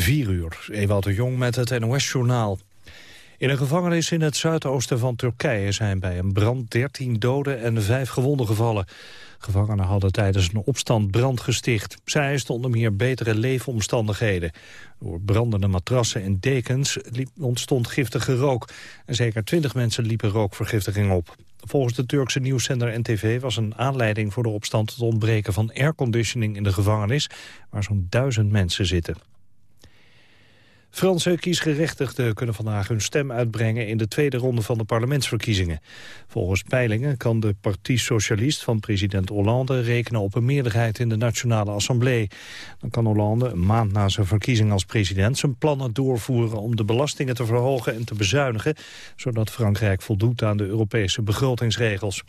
4 uur, Ewout de Jong met het NOS-journaal. In een gevangenis in het zuidoosten van Turkije zijn bij een brand 13 doden en 5 gewonden gevallen. Gevangenen hadden tijdens een opstand brand gesticht. Zij eisten onder meer betere leefomstandigheden. Door brandende matrassen en dekens ontstond giftige rook. En zeker 20 mensen liepen rookvergiftiging op. Volgens de Turkse nieuwszender NTV was een aanleiding voor de opstand... het ontbreken van airconditioning in de gevangenis... waar zo'n duizend mensen zitten. Franse kiesgerechtigden kunnen vandaag hun stem uitbrengen in de tweede ronde van de parlementsverkiezingen. Volgens peilingen kan de Parti Socialist van president Hollande rekenen op een meerderheid in de Nationale Assemblée. Dan kan Hollande een maand na zijn verkiezing als president zijn plannen doorvoeren om de belastingen te verhogen en te bezuinigen, zodat Frankrijk voldoet aan de Europese begrotingsregels.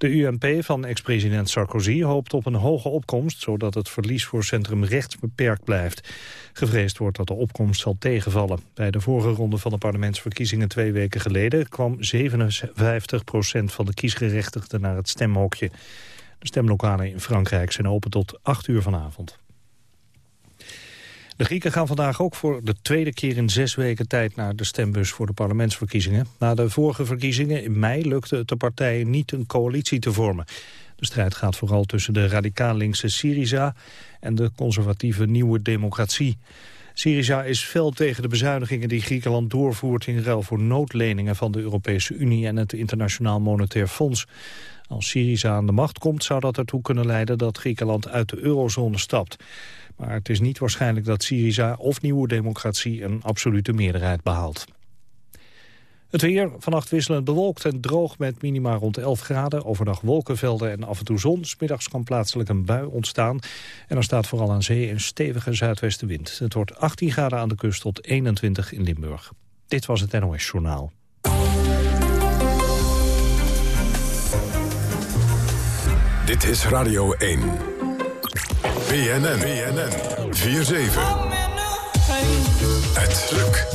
De UMP van ex-president Sarkozy hoopt op een hoge opkomst... zodat het verlies voor centrum rechts beperkt blijft. Gevreesd wordt dat de opkomst zal tegenvallen. Bij de vorige ronde van de parlementsverkiezingen twee weken geleden... kwam 57 procent van de kiesgerechtigden naar het stemhokje. De stemlokalen in Frankrijk zijn open tot 8 uur vanavond. De Grieken gaan vandaag ook voor de tweede keer in zes weken tijd naar de stembus voor de parlementsverkiezingen. Na de vorige verkiezingen in mei lukte het de partijen niet een coalitie te vormen. De strijd gaat vooral tussen de radicaal-linkse Syriza en de conservatieve Nieuwe Democratie. Syriza is fel tegen de bezuinigingen die Griekenland doorvoert in ruil voor noodleningen van de Europese Unie en het Internationaal Monetair Fonds. Als Syriza aan de macht komt zou dat ertoe kunnen leiden dat Griekenland uit de eurozone stapt. Maar het is niet waarschijnlijk dat Syriza of Nieuwe Democratie een absolute meerderheid behaalt. Het weer, vannacht wisselend bewolkt en droog met minima rond 11 graden. Overdag wolkenvelden en af en toe zon. Smiddags kan plaatselijk een bui ontstaan. En er staat vooral aan zee een stevige zuidwestenwind. Het wordt 18 graden aan de kust tot 21 in Limburg. Dit was het NOS Journaal. Dit is Radio 1. BNN. BNN. 4-7. Het lukt.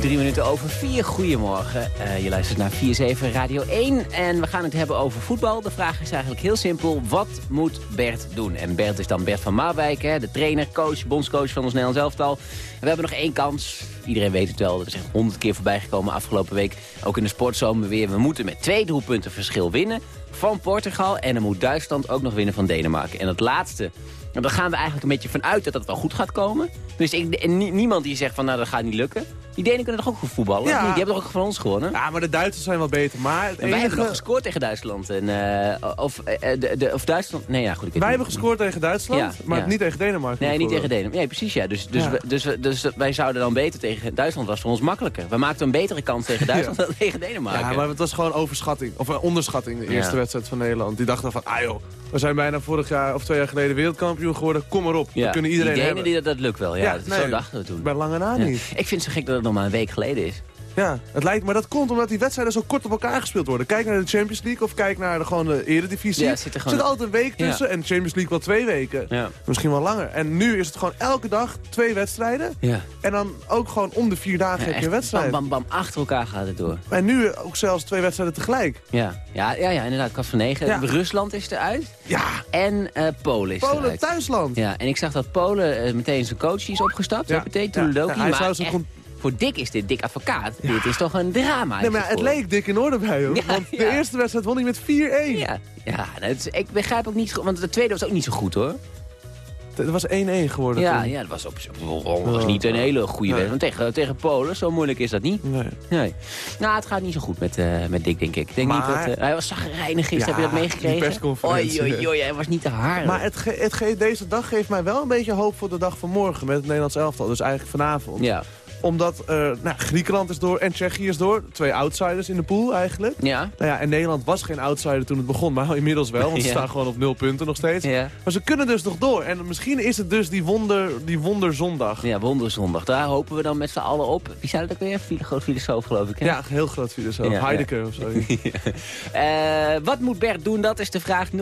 Drie minuten over vier. Goedemorgen. Uh, je luistert naar 4-7 Radio 1. En we gaan het hebben over voetbal. De vraag is eigenlijk heel simpel. Wat moet Bert doen? En Bert is dan Bert van Marwijk, hè, de trainer, coach, bondscoach van ons Nederlands elftal. we hebben nog één kans. Iedereen weet het wel. Dat is echt honderd keer voorbij gekomen afgelopen week. Ook in de sportzomer weer. We moeten met twee doelpunten verschil winnen van Portugal. En dan moet Duitsland ook nog winnen van Denemarken. En het laatste en dan gaan we eigenlijk een beetje vanuit dat het wel goed gaat komen. Dus ik, niemand die zegt van nou dat gaat niet lukken. Die Denen kunnen toch ook goed voetballen? Ja. Die hebben toch ook van ons gewonnen? Ja, maar de Duitsers zijn wel beter. Maar het enige... Wij hebben nog gescoord tegen Duitsland. En, uh, of, uh, de, de, of Duitsland... Nee, ja, goed. Ik wij hebben gescoord tegen Duitsland, maar niet tegen Denemarken. Nee, niet tegen Denemarken. Nee, precies, ja. Dus, dus, we, dus, dus, wij zouden dan beter tegen Duitsland. was voor ons makkelijker. We maakten een betere kans tegen Duitsland dan tegen Denemarken. Ja, maar het was gewoon overschatting. Of onderschatting, de eerste wedstrijd van Nederland. Die dachten van, ah joh, we zijn bijna vorig jaar of twee jaar geleden wereldkampioen geworden. Kom maar op. We kunnen iedereen die hebben. Die dat, dat lukt wel. Ja, dat, nee, zo dachten we toen. Bij lange na niet. Ik vind het zo gek dat het nog maar een week geleden is. Ja, het lijkt, maar dat komt omdat die wedstrijden zo kort op elkaar gespeeld worden. Kijk naar de Champions League of kijk naar de, gewoon de Eredivisie. Ja, zit er, gewoon... zit altijd een week tussen en de Champions League wel twee weken. Ja. Misschien wel langer. En nu is het gewoon elke dag twee wedstrijden. Ja. En dan ook gewoon om de vier dagen heb je een wedstrijd. Bam, bam, bam, achter elkaar gaat het door. En nu ook zelfs twee wedstrijden tegelijk. Ja, ja, ja, ja inderdaad. Kast van negen. Rusland is eruit. Ja. En uh, Polen is Polen, thuisland. Ja, en ik zag dat Polen uh, meteen zijn coach is opgestapt. Ja. Meteen, ja. hij zou zijn voor Dick is dit Dick Advocaat. Dit is toch een drama. Nee, maar het leek Dick in orde bij hem. want de eerste wedstrijd won hij met 4-1. Ja, ja ik begrijp ook niet... Want de tweede was ook niet zo goed, hoor. Het was 1-1 geworden Ja, ja dat was, op, was niet een hele goede wedstrijd. tegen, tegen Polen, zo moeilijk is dat niet. Nee. nee. Nou, het gaat niet zo goed met, uh, met Dick, denk ik. ik denk niet dat, uh, hij was zagrijnig gisteren, heb je dat meegekregen? Oei, oei, oei, hij was niet te hard. Maar het, het deze dag geeft mij wel een beetje hoop voor de dag van morgen met het Nederlands elftal. Dus eigenlijk vanavond. Ja. Omdat nou, Griekenland is door en Tsjechië is door. Twee outsiders in de pool eigenlijk. Ja. Nou ja, en Nederland was geen outsider toen het begon. Maar inmiddels wel, want ze staan gewoon op nul punten nog steeds. Ja. Maar ze kunnen dus nog door. En misschien is het dus die, wonder, die wonderzondag. Ja, wonderzondag. Daar hopen we dan met z'n allen op. Wie zei dat ook weer? Een groot filosoof geloof ik. Hè? Ja, heel groot filosoof. Ja, Heidegger of zo. uh, wat moet Bert doen? Dat is de vraag 0800-1121. 0800-1121.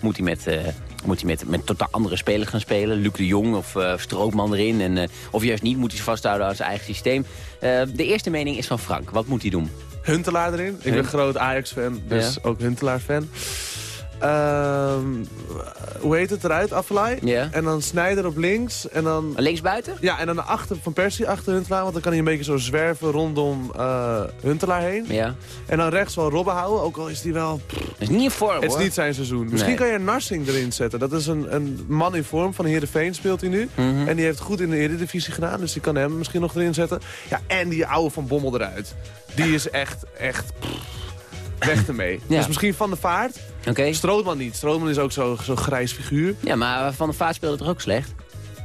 Moet hij met... Uh, moet hij met, met totaal andere spelers gaan spelen. Luc de Jong of uh, Strootman erin. En, uh, of juist niet, moet hij zich vasthouden aan zijn eigen systeem. Uh, de eerste mening is van Frank. Wat moet hij doen? Huntelaar erin. Ik ben groot Ajax-fan, dus ja. ook Huntelaar-fan. Um, hoe heet het eruit? Aflaai. Yeah. En dan Snijder op links. En dan... Links buiten? Ja, en dan achter Van Persie achter Huntelaar. Want dan kan hij een beetje zo zwerven rondom uh, Huntelaar heen. Ja. En dan rechts wel Robben houden. Ook al is die wel... Is niet in vorm, Het is niet zijn seizoen. Misschien nee. kan je Narsing erin zetten. Dat is een, een man in vorm. Van Heerenveen speelt hij nu. Mm -hmm. En die heeft goed in de Eredivisie gedaan. Dus die kan hem misschien nog erin zetten. Ja, en die oude Van Bommel eruit. Die is echt, echt... Pff, weg ermee. Ja. Dus misschien Van de Vaart. Okay. Strootman niet. Strootman is ook zo'n zo grijs figuur. Ja, maar Van der Vaart speelde toch ook slecht?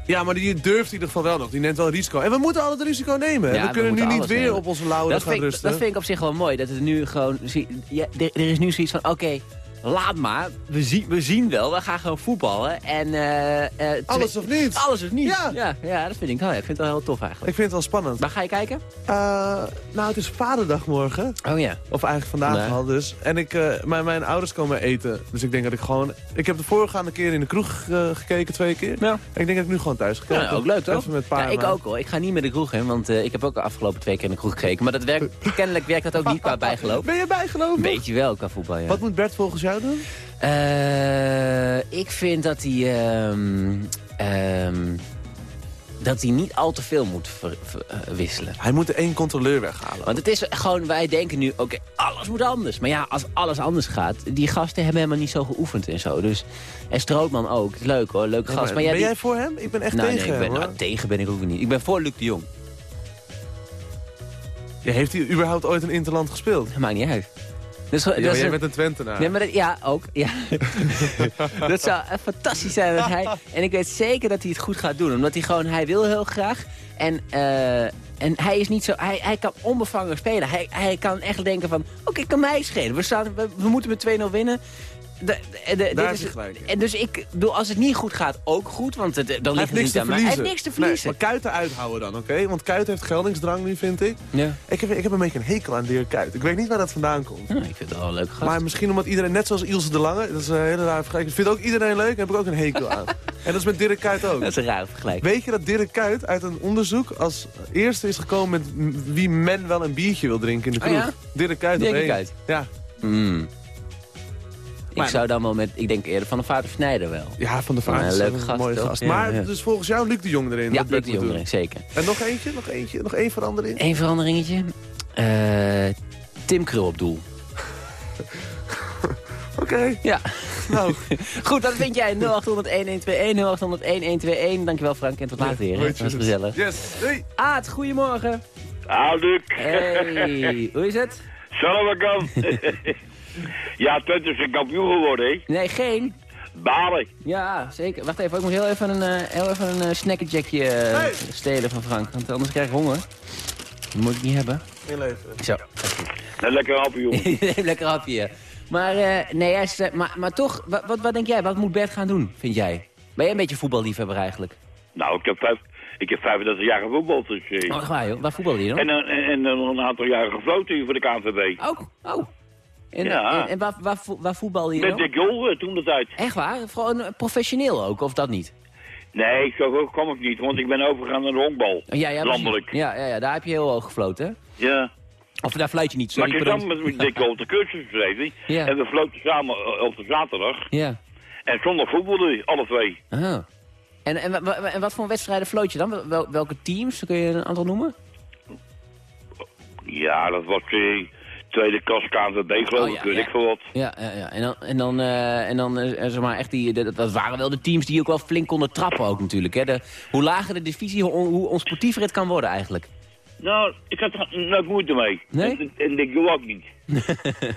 Ja, maar die durft in ieder geval wel nog. Die neemt wel risico. En we moeten al het risico nemen. Ja, we kunnen we nu niet weer nemen. op onze lauren gaan vind, rusten. Dat vind ik op zich wel mooi. Dat het nu gewoon... Ja, er, er is nu zoiets van, oké, okay, laat maar. We, zien, we zien wel, we gaan gewoon voetballen. En, uh, uh, alles of niet. Alles of niet. Ja. Ja, ja dat vind ik wel. Ja, ik vind het wel heel tof eigenlijk. Ik vind het wel spannend. Waar ga je kijken? Uh, nou, het is vaderdag morgen. Oh ja. Of eigenlijk vandaag Nee. al dus. En ik, mijn, mijn ouders komen eten. Dus ik denk dat ik gewoon... Ik heb de voorgaande keer in de kroeg gekeken, twee keer. Ja. En ik denk dat ik nu gewoon thuis ga kijken. Ja, ook leuk toch? Even met pa ja, ik maar. ook hoor. Ik ga niet met de kroeg in, want ik heb ook de afgelopen twee keer in de kroeg gekeken. Maar dat werkt, kennelijk werkt dat ook niet qua bijgeloof. Ben je bijgelopen? Weet je wel, qua voetbal, ja. Wat moet Bert volgens jou doen? Uh, ik vind dat hij... Um, um, dat hij niet al te veel moet ver, ver, uh, wisselen. Hij moet er één controleur weghalen. Want het is gewoon, wij denken nu, oké, okay, alles moet anders. Maar ja, als alles anders gaat, die gasten hebben helemaal niet zo geoefend en zo. Dus, en Strootman ook, leuk hoor, leuke ja, gast. Maar, maar ja, ben die... jij voor hem? Ik ben echt nou, tegen nee, ik ben, hem, nou, tegen ben ik ook niet. Ik ben voor Luc de Jong. Ja, heeft hij überhaupt ooit een Interland gespeeld? Dat maakt niet uit. Dus, ja, dat jij bent een Twentenaar. Nee, maar dat, ja, ook. Ja. dat zou fantastisch zijn. Dat hij, en ik weet zeker dat hij het goed gaat doen. Omdat hij gewoon, hij wil heel graag. En, uh, en hij is niet zo, hij, hij kan onbevangen spelen. Hij, hij kan echt denken van, oké, okay, kan mij schelen. We, staan, we, we moeten met 2-0 winnen. De, de, de, Daar dit is gelijk. En dus ik bedoel, als het niet goed gaat, ook goed. Want het, dan ligt het niet aan mij. Hij heeft niks te verliezen. Nee, maar Kuiten uithouden dan, oké? Okay? Want Kuiten heeft geldingsdrang nu, vind ik. Ja. Ik, heb, ik heb een beetje een hekel aan Dirk Kuyt. Ik weet niet waar dat vandaan komt. Ja, ik vind het wel leuk gast. Maar misschien omdat iedereen, net zoals Ilse de Lange, dat is een hele rare vergelijking. Vindt ook iedereen leuk, heb ik ook een hekel aan. en dat is met Dirk Kuyt ook. Dat is een rare vergelijking. Weet je dat Dirk Kuyt uit een onderzoek als eerste is gekomen met wie men wel een biertje wil drinken in de kroeg? Oh ja? Dirk Kuyt Dirk. Ja. Mm. Maar, ik zou dan wel met, ik denk eerder van de vader Snijder wel. Ja, van de vader een leuke gast. mooie toch? gast. Ja, maar ja. dus volgens jou Luc de Jong erin. Ja, dat Luc de Jong erin, zeker. En nog eentje, nog eentje, nog één verandering. Eén veranderingetje. Uh, Tim Krul op doel. Oké. Okay. Ja. Nou. Goed, dat vind jij. 0800-1121, 0800-1121. Dankjewel Frank en tot later weer. Dat was gezellig. Yes, doei. Aad, goedemorgen. Luc. Hey, hoe is het? Kan. Ja, Twente is een kampioen geworden, hè? Nee, geen. Balen. Ja, zeker. Wacht even, ik moet heel even een, uh, heel even een uh, snackerjackje uh, hey. stelen van Frank. Want anders krijg ik honger. Dat moet ik niet hebben. Heel even. Zo. Een lekker hapje, jongen. lekker hapje. Maar, nee, hij is, maar, maar toch, wat, wat, wat denk jij? Wat moet Bert gaan doen, vind jij? Ben jij een beetje voetballiefhebber eigenlijk? Nou, ik heb, vijf, ik heb 35 jaar gevoetbald. Dus, eh. Oh, waar joh? Waar voetbalde je dan? En, en, en, een aantal jaren gefloten hier voor de KNVB. Oh, oh. En, ja. en, en waar, waar, waar voetbalde je Met dan? Dick Jol toen de tijd. Echt waar? Gewoon professioneel ook, of dat niet? Nee, zo kom ik niet, want ik ben overgegaan naar de honkbal. Ja, ja, landelijk. Ja, ja, ja, daar heb je heel hoog gefloten, hè? Ja. Of daar fluit je niet, sorry. Maar ik heb dan met Dick Jol de cursus geschreven. Ja. En we floten samen op de zaterdag. Ja. En zondag voetbalden alle twee. Oh. En, en, en wat voor wedstrijden floot je dan? Wel, welke teams? Kun je een aantal noemen? Ja, dat was uh, tweede klas KNVB geloof Oh, ik, ja, weet ja. ik veel wat. Ja, ja, ja. en dan, en dan, uh, en dan uh, zeg maar echt die, dat, dat waren wel de teams die ook wel flink konden trappen ook natuurlijk. Hè? De, hoe lager de divisie, hoe, hoe onsportiever het kan worden eigenlijk. Nou, ik had er nooit moeite mee. Nee? En, en Dick Jol ook niet.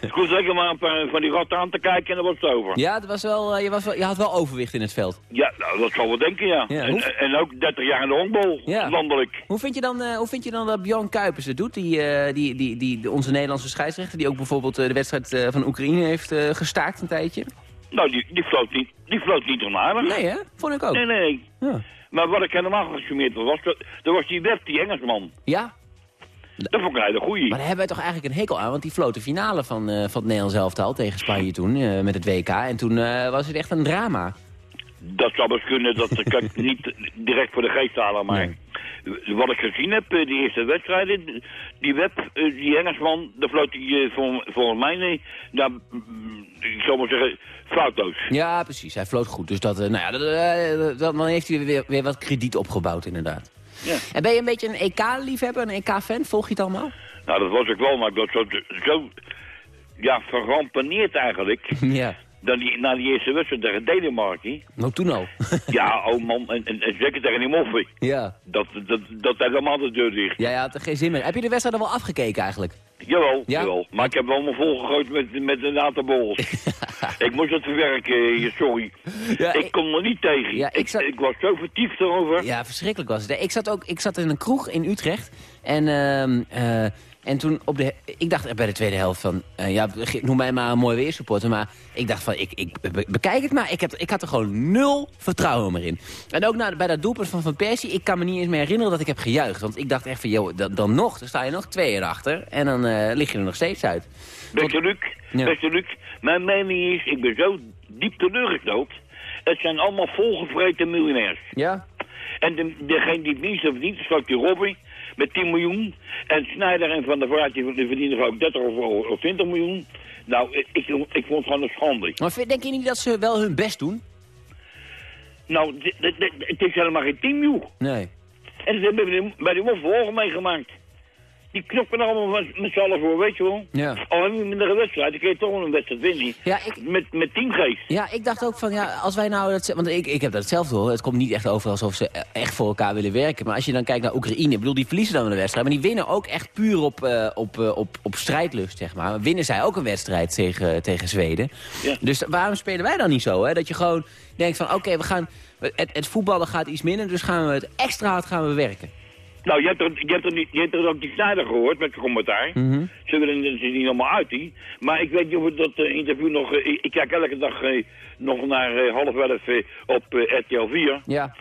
Ik hoef zeker maar een paar van die ratten aan te kijken en dan was het over. Ja, het was wel, je, was wel, je had wel overwicht in het veld. Ja, nou, dat zal wel denken, ja. en, en, ook 30 jaar in de honkbal, landelijk. Hoe vind, je dan, hoe vind je dan dat Bjorn Kuipers het doet, die, die, die, die, onze Nederlandse scheidsrechter... die ook bijvoorbeeld de wedstrijd van Oekraïne heeft gestaakt een tijdje? Nou, die, die floot niet, die floot niet onaardig. Nee, hè? Vond ik ook. Nee, nee. Ja. Maar wat ik helemaal gesummeerd was, dat, dat was die Web, die Engelsman. Ja? Dat vond ik een hele goeie. Maar daar hebben wij toch eigenlijk een hekel aan, want die floot de finale van, uh, van het Nederlands elftal tegen Spanje toen, uh, met het WK. En toen uh, was het echt een drama. Dat zou best kunnen, dat kan ik niet direct voor de geest halen, maar... Nee. Wat ik gezien heb, die eerste wedstrijden, die web, die Engelsman, daar floot hij volgens mij, nee, nou, ik zou maar zeggen, foutloos. Ja, precies. Hij floot goed. Dus dat, nou ja, dat, dan heeft hij weer, weer wat krediet opgebouwd, inderdaad. Ja. En ben je een beetje een EK-liefhebber, een EK-fan? Volg je het allemaal? Nou, dat was ik wel, maar ik was zo, zo ja, verrampeneerd eigenlijk. Ja. Dan die, na die eerste wedstrijd tegen Denemarken. Nou, toen al. ja, oh man, en, en, en zeker tegen die moffie. Ja. Dat, dat, dat helemaal de deur dicht. Ja, ja, had er geen zin meer. Heb je de wedstrijd dan wel afgekeken eigenlijk? Jawel, ja? jawel. Maar ik heb wel me volgegooid met, met een aantal borrels. ik moest het verwerken, sorry. Ja, ik, kon er niet tegen. Ja, ik, zat... ik, was zo vertiefd erover. Ja, verschrikkelijk was het. Ik zat, ook, ik zat in een kroeg in Utrecht. En... Uh, en toen op de... Ik dacht bij de tweede helft van... Uh, ja, noem mij maar een mooi weersupporter. Maar ik dacht van, ik, ik bekijk het maar. Ik, heb, ik had er gewoon nul vertrouwen meer in. En ook na, bij dat doelpunt van Van Persie... Ik kan me niet eens meer herinneren dat ik heb gejuicht. Want ik dacht echt van, joh, dan, dan nog. Dan sta je nog twee erachter. En dan uh, lig je er nog steeds uit. Beste Luc, ja. beste Luc. Mijn mening is, ik ben zo diep teleurgesteld. Het zijn allemaal volgevreten miljonairs. Ja? En de, degene die het minste verdient, is die Robbie met 10 miljoen. En Snijder en Van der Vaart die verdienen ook 30 of, of 20 miljoen. Nou, ik, ik, ik vond het gewoon een schande. Maar denk je niet dat ze wel hun best doen? Nou, het is helemaal geen team, Nee. En ze hebben bij de Wolf meegemaakt. Die knokken allemaal met z'n allen voor, weet je wel. Ja. Al we minder wedstrijd, dan kun je toch wel een wedstrijd winnen. Ja, ik... Met, met teamgeest. Ja, ik dacht ook van, ja, als wij nou... Dat, want ik, ik heb dat hetzelfde hoor. Het komt niet echt over alsof ze echt voor elkaar willen werken. Maar als je dan kijkt naar Oekraïne, ik bedoel, die verliezen dan een wedstrijd. Maar die winnen ook echt puur op, uh, op, uh, op, op strijdlust, zeg maar. Winnen zij ook een wedstrijd tegen, tegen Zweden. Ja. Dus waarom spelen wij dan niet zo, hè? Dat je gewoon denkt van, oké, we gaan... Het, het voetballen gaat iets minder, dus gaan we het extra hard gaan we werken. Nou, je hebt, er, je, hebt er niet, je hebt er ook die Snijder gehoord met zijn commentaar. Mm -hmm. Ze willen er niet allemaal uit, die. Maar ik weet niet of het dat uh, interview nog... Uh, ik, kijk elke dag uh, nog naar half elf op RTL 4. Ja.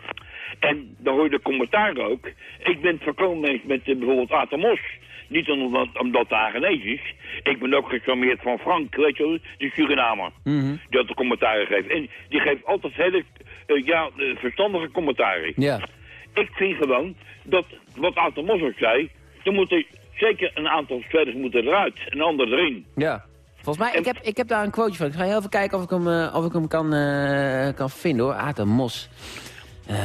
En dan hoor je de commentaar ook. Ik ben het voorkomen met bijvoorbeeld Atemos. Niet omdat, omdat Hagenees is. Ik ben ook gecharmeerd van Frank, weet je wel, de Surinamer. Mm -hmm. Die had de commentaar gegeven. En die geeft altijd hele ja, verstandige commentaren. Ja. Ik vind gewoon dat, wat Aten Mos zei, er moeten zeker een aantal spelers moeten eruit en anderen erin. Ja. Volgens mij, ik, heb, ik heb daar een quoteje van. Ik ga heel even kijken of ik hem, uh, of ik hem kan, uh, kan vinden hoor. Aten Mos. Uh,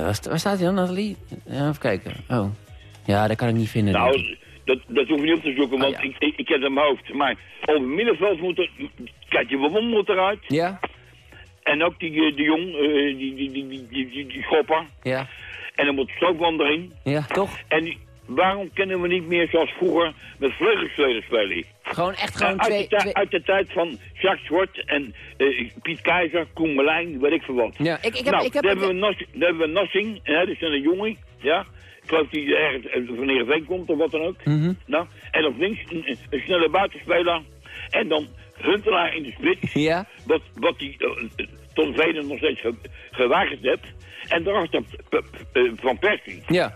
waar, waar, staat hij dan, Nathalie? Ja, even kijken. Oh. Ja, dat kan ik niet vinden. Nou, dat, dat hoef je niet op te zoeken, want oh, ja. ik, ik, ik, heb het in mijn hoofd. Maar op het middenveld moet er... Kijk, je Won moet eruit. Ja. En ook die, die jong, die, die, die, die, die, die, schopper. Ja. En dan moet Stroopman erin. Ja, toch? En waarom kennen we niet meer zoals vroeger met vleugelspelers spelen? Gewoon echt gewoon uit twee, Uit de tijd van Jacques Zwart en uh, Piet Keizer, Koen Merlijn, weet ik veel wat. Ja, ik, ik heb, nou, ik heb, daar, hebben we Nassing, daar hebben we Nassing, hè, dat is een jongen, ja. Ik geloof die ergens eh, van Heerenveen komt of wat dan ook. Mm -hmm. nou, en op links een, een, snelle buitenspeler. En dan Huntelaar in de spits. Ja. Wat, wat die uh, Venen nog steeds ge, gewaagd hebt. En daarachter Van Persie. Ja.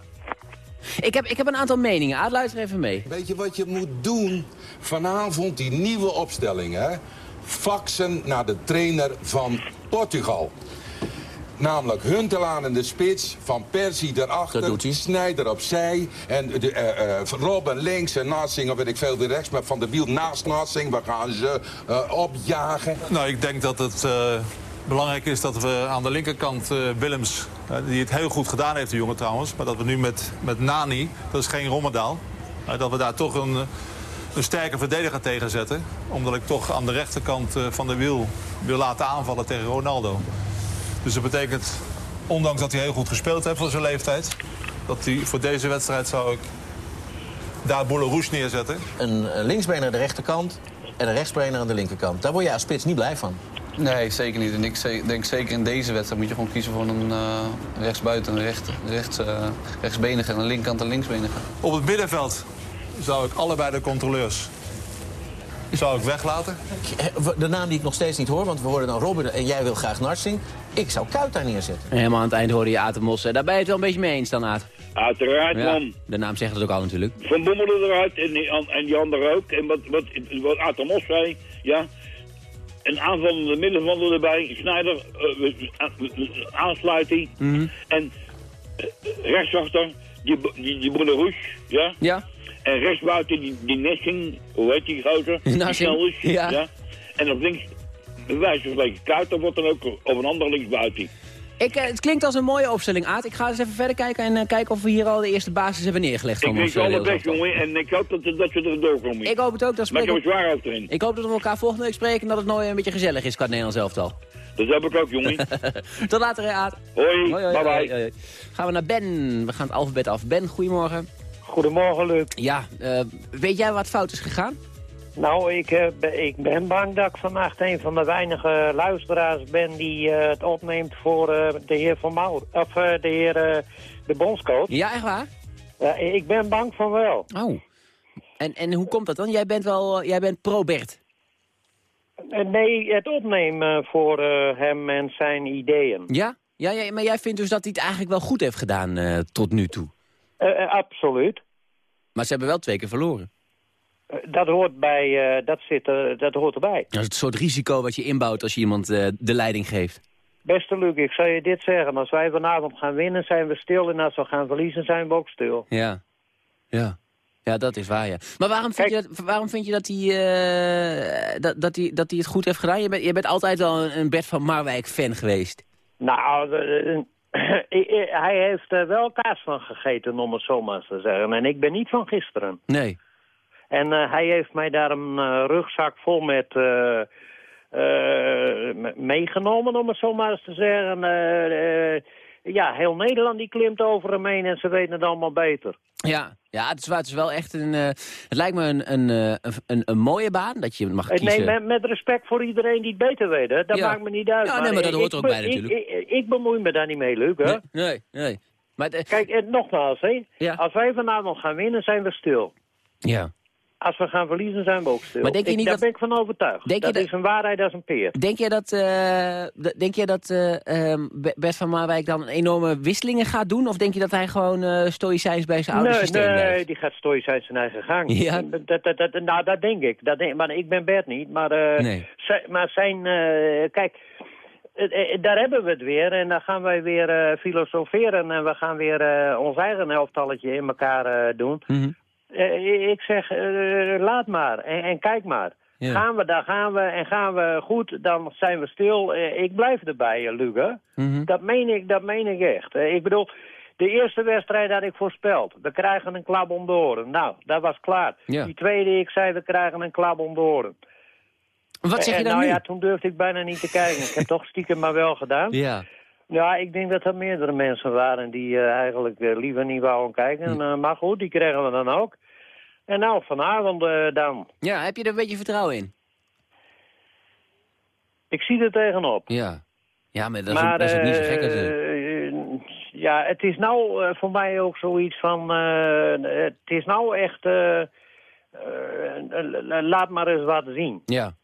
Ik heb, ik heb een aantal meningen. Aad, luister even mee. Weet je wat je moet doen? Vanavond die nieuwe opstelling, hè? Faxen naar de trainer van Portugal. Namelijk Huntelaar in de spits, Van Persie erachter, Snijder opzij... en de, uh, uh, Robben links en Nassing, of weet ik veel, de rechts... maar Van de Wiel naast Nassing, we gaan ze uh, opjagen. Nou, ik denk dat het belangrijk is dat we aan de linkerkant uh, Willems, uh, die het heel goed gedaan heeft, de jongen trouwens... maar dat we nu met, met Nani, dat is geen Rommedaal... Uh, dat we daar toch een, een sterke verdediger tegen zetten. Omdat ik toch aan de rechterkant van de wiel wil laten aanvallen tegen Ronaldo. Dus dat betekent, ondanks dat hij heel goed gespeeld heeft voor zijn leeftijd... dat hij voor deze wedstrijd zou ik daar Boularouche neerzetten. Een linksbener aan de rechterkant en een rechtsbener aan de linkerkant. Daar word je als spits niet blij van. Nee, zeker niet. En ik denk zeker in deze wedstrijd moet je gewoon kiezen voor een uh, rechtsbuiten, een recht, rechts, uh, rechtsbenige en een linkerkant en linksbenige. Op het middenveld zou ik allebei de controleurs zou ik weglaten. De naam die ik nog steeds niet hoor, want we horen dan Robin en jij wil graag Narsing. Ik zou Kuit daar neerzetten. En helemaal aan het eind hoorde je Aad Mossen. Daar ben je het wel een beetje mee eens dan, Aad. Uiteraard, ja, man. De naam zegt het ook al natuurlijk. Van Bommelen eruit en die, en die andere ook. En wat, wat, wat Aad Mos zei, ja, een aanvallende middenvelder erbij. Snijder, uh, aansluiting. Mm En uh, rechtsachter, die, die, die Bruno ja? Ja. En rechtsbuiten die, die Nessing, hoe heet die snel is. Ja. ja. En op links, bij wijze van spreken, Kuiter wordt dan ook op een ander linksbuiten. Ik, het klinkt als een mooie opstelling, Aad. Ik ga eens even verder kijken en uh, kijken of we hier al de eerste basis hebben neergelegd. Ik denk alle best, jongen. En ik hoop dat, dat we er doorkomen. Ik hoop het ook. Dat maar ik heb zwaar over erin. Ik hoop dat we elkaar volgende week spreken en dat het nooit een beetje gezellig is qua Nederlands elftal. Dat heb ik ook, jongen. Tot later, Aad. Hoi, hoi, hoi bye bye. Gaan we naar Ben. We gaan het alfabet af. Ben, goedemorgen. Goedemorgen, Luc. Ja, uh, weet jij wat fout is gegaan? Nou, ik, uh, ik ben bang dat ik vannacht een van de weinige luisteraars ben die uh, het opneemt voor de heer Van Mouw, of de heer de bondscoach. Ja, echt waar? ik ben bang van wel. Oh. En, en hoe komt dat dan? Jij bent wel, jij bent pro-Bert. nee, het opnemen voor hem en zijn ideeën. Ja? Ja, ja, maar jij vindt dus dat hij het eigenlijk wel goed heeft gedaan tot nu toe? absoluut. Maar ze hebben wel twee keer verloren. Eh, dat hoort, bij, uh, dat, zit, dat hoort erbij. Dat is het soort risico wat je inbouwt als je iemand uh, de leiding geeft. Beste Luc, ik zou je dit zeggen. Als wij vanavond gaan winnen, zijn we stil. En als we gaan verliezen, zijn we ook stil. Ja, ja. Ja, dat is waar, ja. Maar waarom vind, je, dat, waarom vind je dat hij, uh, dat, dat, hij, dat hij het goed heeft gedaan? Je bent, je bent altijd een, een Bert van Marwijk-fan geweest. Nou, hij heeft er wel kaas van gegeten, om het zo maar te zeggen. En ik ben niet van gisteren. Nee. En uh, hij heeft mij daar een uh, rugzak vol met uh, meegenomen, om het zo maar eens te zeggen. ja, heel Nederland die klimt over hem heen en ze weten het allemaal beter. Ja, ja het, is, het is wel echt een... het lijkt me een, een, een, een, mooie baan dat je mag kiezen. Nee, met, met respect voor iedereen die het beter weet, hè. Dat maakt me niet uit. Ja, nee, maar dat hoort er ook bij natuurlijk. Ik, ik, ik, bemoei me daar niet mee, Luc, hè. Nee, nee. Maar Kijk, nogmaals, hè. Ja. Als wij vanavond gaan winnen, zijn we stil. Ja. Als we gaan verliezen, zijn we ook stil. Maar denk je niet daar dat... ben ik van overtuigd. Denk dat, dat is een waarheid als een peer. Denk je dat, uh, denk je dat uh, Bert van Marwijk dan enorme wisselingen gaat doen? Of denk je dat hij gewoon uh, stoïcijns bij zijn oude nee, systeem Nee, nee, die gaat stoïcijns zijn eigen gang. Ja? Dat, dat, dat, nou, dat denk ik. Dat denk, maar ik ben Bert niet. Maar, nee. maar zijn... kijk... Daar hebben we het weer en dan gaan wij weer uh, filosoferen en we gaan weer uh, ons eigen elftalletje in elkaar uh, doen. Mm -hmm. Uh, ik zeg, uh, laat maar en, en kijk maar. Ja. Gaan we, daar gaan we en gaan we goed, dan zijn we stil. Uh, ik blijf erbij, Luc. Mm -hmm. dat, meen ik, dat meen ik echt. ik bedoel, de eerste wedstrijd had ik voorspeld. We krijgen een klap om de oren. Nou, dat was klaar. Ja. Die tweede, ik zei, we krijgen een klap om de oren. Wat zeg je dan nou nu? ja, toen durfde ik bijna niet te kijken. ik heb toch stiekem maar wel gedaan. Ja. Ja, ik denk dat er meerdere mensen waren die uh, eigenlijk uh, liever niet wouden kijken. Uh, maar goed, die kregen we dan ook. En nou, vanavond dan. Ja, heb je er een beetje vertrouwen in? Ik zie er tegenop. Ja, ja maar dat is, maar, ook, dat is ook niet zo gek ja, het is nou voor mij ook zoiets van... het is nou echt... laat maar eens wat zien. Ja.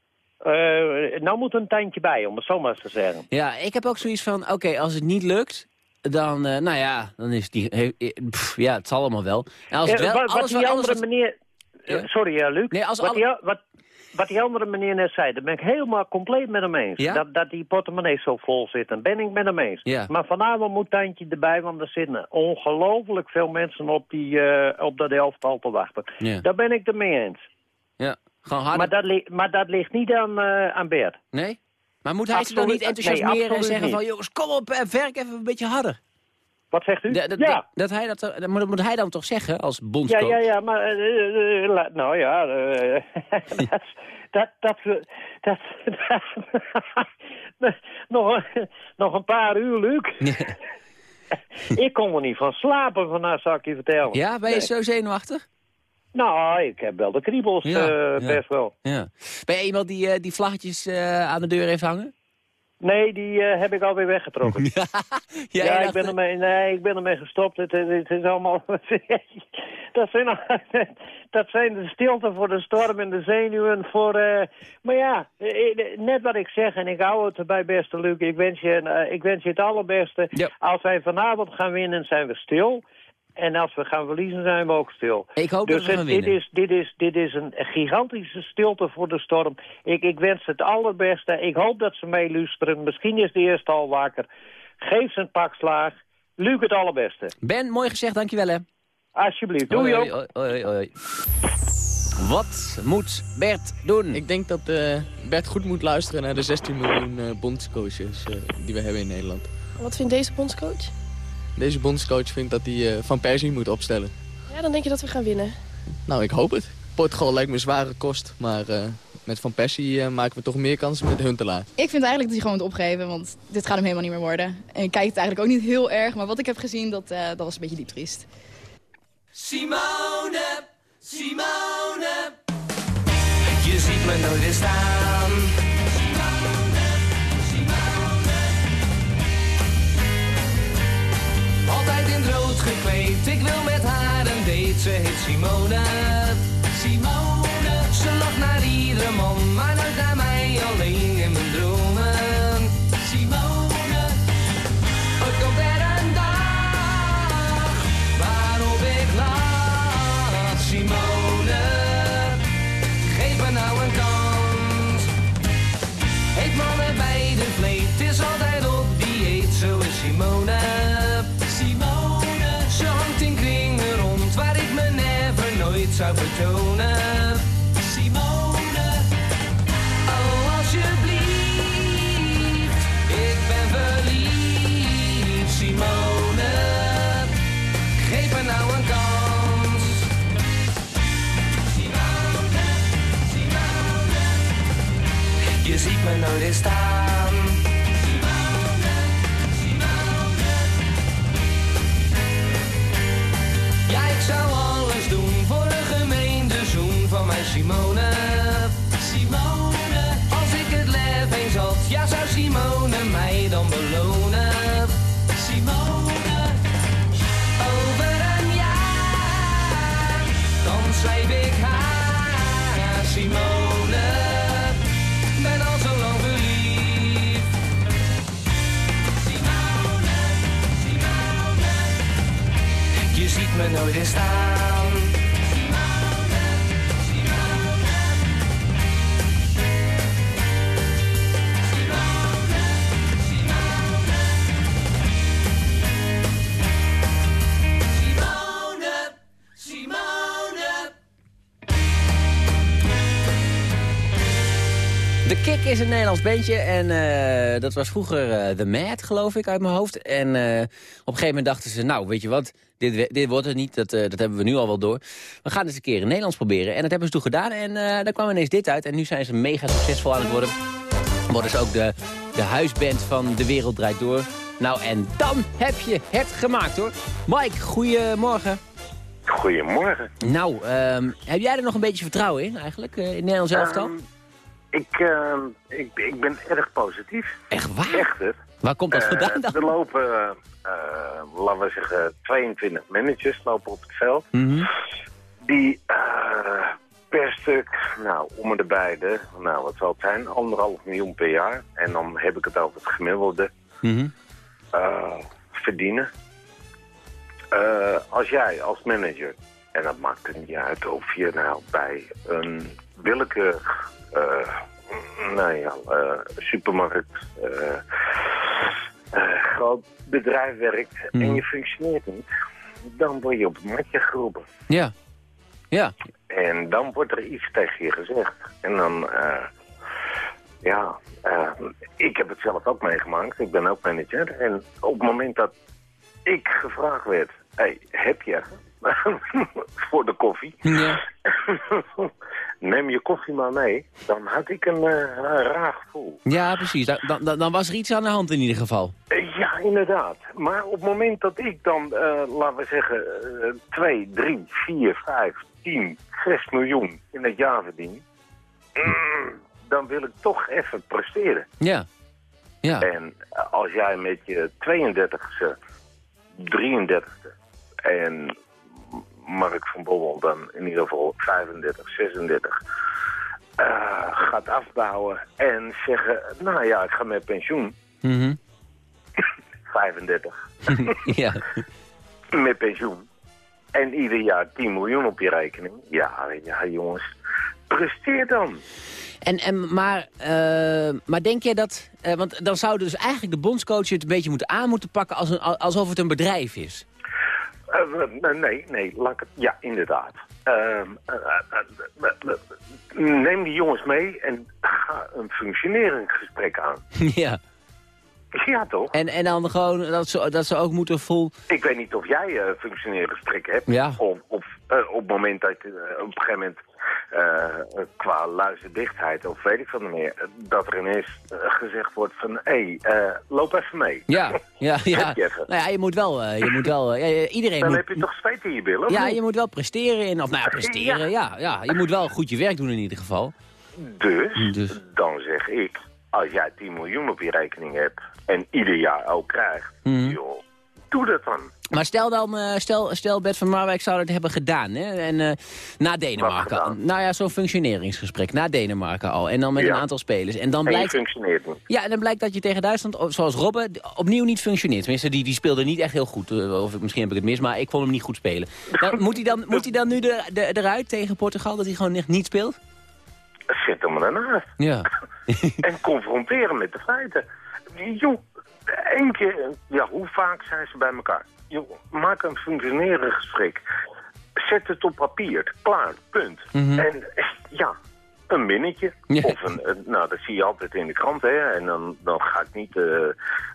Uh, nou moet een tandje bij, om het zo maar eens te zeggen. Ja, ik heb ook zoiets van, oké, als het niet lukt, dan, uh, nou ja, dan is die, he, pff, ja, het zal allemaal wel. En als het wel, wat, alles, die andere meneer, Ja? sorry Luc, Nee, als wat, alle- die, wat, wat die andere meneer net zei, daar ben ik helemaal compleet met hem eens. Ja? Dat, dat die portemonnee zo vol zit, dan ben ik met hem eens. Ja. Maar vanavond moet tandje erbij, want er zitten ongelooflijk veel mensen op, die, uh, op dat elftal te wachten. Ja. Daar ben ik het mee eens. Ja, gewoon. Maar dat, maar dat ligt niet aan, uh, aan Bert. Nee? Maar moet hij ze dan niet enthousiasmeren nee, en zeggen van... jongens, kom op, eh, werk even een beetje harder. Wat zegt u? Dat, ja. dat hij dat, dat, moet, moet hij dan toch zeggen als Ja, bondscoach? ja, ja, maar... eh, eh, nou ja, eh, dat... Dat, dat, dat, nog, een- nog een paar uur, Luc. ik kon er niet van slapen vannacht, zal ik je vertellen. Ja, ben je Nee. zo zenuwachtig? Nou, ik heb wel de kriebels, ja, best wel. Ja. Ben je iemand die, die vlaggetjes aan de deur heeft hangen? Nee, die uh, heb ik alweer weggetrokken. ja, ja ik, ben ermee, nee, ik ben ermee gestopt. Het, het, is allemaal... dat, zijn, dat zijn de stilte voor de storm en de zenuwen voor... Uh, maar ja, eh, net wat ik zeg, en ik hou het erbij, beste Luc. Ik wens je, ik wens je het allerbeste. Als wij vanavond gaan winnen, zijn we stil. En als we gaan verliezen, zijn we ook stil. Ik hoop dus dat we gaan dit Is, dit, is, dit is een gigantische stilte voor de storm. Ik, ik wens het allerbeste. Ik hoop dat ze meeluisteren. Misschien is de eerste al wakker. Geef ze een pak slaag. Luc het allerbeste. Ben, mooi gezegd. Dankjewel hè. Alsjeblieft. Doei hoi, hoi, hoi, hoi, Wat moet Bert doen? Ik denk dat uh, Bert goed moet luisteren naar de 16 miljoen uh, bondscoaches uh, die we hebben in Nederland. Wat vindt deze bondscoach? Deze bondscoach vindt dat hij uh, Van Persie moet opstellen. Ja, dan denk je dat we gaan winnen. Nou, ik hoop het. Portugal lijkt me zware kost, maar uh, met Van Persie uh, maken we toch meer kansen met Huntelaar. Ik vind eigenlijk dat hij gewoon moet opgeven, want dit gaat hem helemaal niet meer worden. En ik kijk het eigenlijk ook niet heel erg, maar wat ik heb gezien, dat, dat was een beetje diep triest. Simone, Simone, je ziet me nooit staan. Ze heet Simone. Simone, oh alsjeblieft, ik ben verliefd. Simone, geef me nou een kans. Simone, Simone, je ziet me nooit eens staan. Me nooit eens staan. Is een Nederlands bandje en uh, dat was vroeger uh, The Mad, geloof ik, uit mijn hoofd. En uh, op een gegeven moment dachten ze, nou, weet je wat, dit, dit wordt het niet, dat, dat hebben we nu al wel door. We gaan eens een keer in Nederlands proberen. En dat hebben ze toen gedaan en daar kwam ineens dit uit. En nu zijn ze mega succesvol aan het worden. Worden ze ook de, de huisband van De Wereld Draait Door. Nou, en dan heb je het gemaakt, hoor. Mike, goedemorgen. Goedemorgen. Nou, um, heb jij er nog een beetje vertrouwen in, eigenlijk, in Nederlands elftal? Um, ik, uh, ik, ik ben erg positief. Echt waar? Echt, hè? Waar komt dat uh, vandaan dan? Er lopen, uh, laten we zeggen, 22 managers lopen op het veld. Mm -hmm. Die per stuk, nou, om de beide, nou, wat zal het zijn, anderhalf miljoen per jaar. En dan heb ik het over het gemiddelde mm -hmm. verdienen. als jij als manager, en dat maakt het niet uit of je nou bij een willekeurig uh, nou ja, uh, supermarkt, uh, groot bedrijf werkt en mhm. je functioneert niet, dan word je op het matje geroepen. Ja. Ja. En dan wordt er iets tegen je gezegd. En dan, ja, ik heb het zelf ook meegemaakt. Ik ben ook manager. En op het moment dat ik gevraagd werd, hey, heb je voor de koffie. Ja. Neem je koffie maar mee. Dan had ik een, uh, een raar gevoel. Ja, precies. Dan, dan, dan, was er iets aan de hand in ieder geval. Uh, ja, inderdaad. Maar op het moment dat ik dan, uh, laten we zeggen, twee, drie, vier, vijf, team 6 miljoen in het jaar verdient... Mm, dan wil ik toch even presteren. Ja. ja. En als jij met je 32e, 33e en Mark van Bommel dan in ieder geval 35, 36 uh, gaat afbouwen en zeggen, nou ja, ik ga met pensioen. Mm 35. ja. Met pensioen. En ieder jaar 10 miljoen op je rekening. Ja, ja jongens, presteer dan. En, en, maar, uh, maar denk jij dat... Uh, want dan zouden dus eigenlijk de bondscoach het een beetje moeten aan moeten pakken... Als een, alsof het een bedrijf is. Uh, nee, nee, laat het, ja, inderdaad. Ehm, neem die jongens mee en ga een functioneringsgesprek aan. Ja. Ja, toch? En, en dan gewoon dat ze, dat ze ook moeten vol... Ik weet niet of jij uh, functioneringsgesprekken hebt. Ja. Of, of op het moment dat je op een gegeven moment qua luisterdichtheid of weet ik veel meer... dat er ineens gezegd wordt van, hé, hey, loop even mee. Ja, ja, ja. Je nou ja, je moet wel... je moet wel iedereen dan moet... heb je toch spijt in je billen? Ja, je moet wel presteren. In, of nou ja, presteren, ja. ja. Je moet wel goed je werk doen in ieder geval. Dus, dus. dan zeg ik, als jij 10 miljoen op je rekening hebt en ieder jaar ook krijgt, mm. joh, doe dat dan. Maar stel dan, uh, stel, stel Bert van Marwijk zou dat hebben gedaan, hè? En uh, na Denemarken. Nou ja, zo'n functioneringsgesprek, na Denemarken al. En dan met ja. een aantal spelers. En dan en blijkt. functioneert niet. Ja, en dan blijkt dat je tegen Duitsland, zoals Robben, opnieuw niet functioneert. Tenminste, die, die speelde niet echt heel goed. Of misschien heb ik het mis, maar ik vond hem niet goed spelen. Dan, moet, hij dan, moet hij dan nu de, de, eruit tegen Portugal, dat hij gewoon echt niet speelt? Zet hem ernaast. Ja. en confronteren met de feiten. Joh, één keer, ja, hoe vaak zijn ze bij elkaar? Joh, maak een functionerend gesprek. Zet het op papier. Klaar, punt. Mm -hmm. En ja, een minnetje. Ja. Of een, nou, dat zie je altijd in de krant, hè. En dan, dan ga ik niet uh,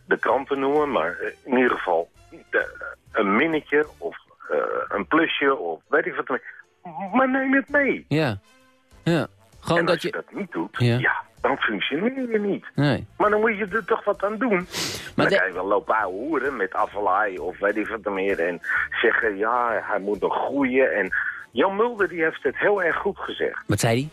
de kranten noemen, maar in ieder geval de, een minnetje of uh, een plusje of weet ik wat. Maar neem het mee. Ja, ja. Gewoon en dat als je je... dat niet doet, Ja. ja. Dan functioneer je niet. Nee. Maar dan moet je er toch wat aan doen. Maar dan kan je wel lopen ouwe hoeren met afvalaai of weet ik wat meer. En zeggen, ja, hij moet nog groeien. En Jan Mulder die heeft het heel erg goed gezegd. Wat zei hij?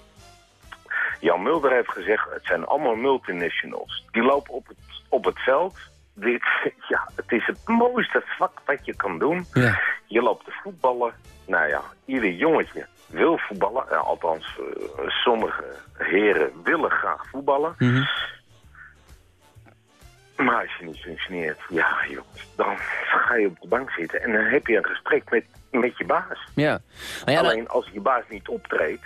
Jan Mulder heeft gezegd, het zijn allemaal multinationals. Die lopen op het, op het veld. Dit, ja, het is het mooiste vak wat je kan doen. Ja. Je loopt te voetballen. Nou ja, ieder jongetje wil voetballen. Ja, althans, eh, sommige heren willen graag voetballen. Mhm. Maar als je niet functioneert, ja jongens, dan ga je op de bank zitten en dan heb je een gesprek met, met je baas. Ja. Maar ja, Alleen als je baas niet optreedt,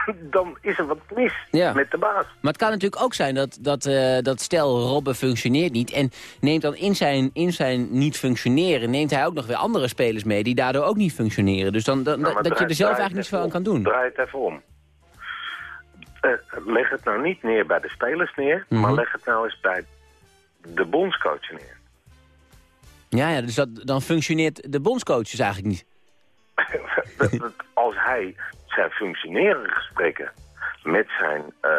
dan is er wat mis Ja. met de baas. Maar het kan natuurlijk ook zijn dat, dat, eh, dat stel Robben functioneert niet... en neemt dan in zijn, in zijn niet functioneren... neemt hij ook nog weer andere spelers mee die daardoor ook niet functioneren. Dus dan, Nou, dat je er zelf eigenlijk niets veel aan kan doen. Draai het even om. Eh, leg het nou niet neer bij de spelers neer, Mhm. maar leg het nou eens bij de bondscoach neer. Ja, ja dus dat, dan functioneert de bondscoach dus eigenlijk niet. Dat- dat als hij zijn functionerende gesprekken met zijn eh,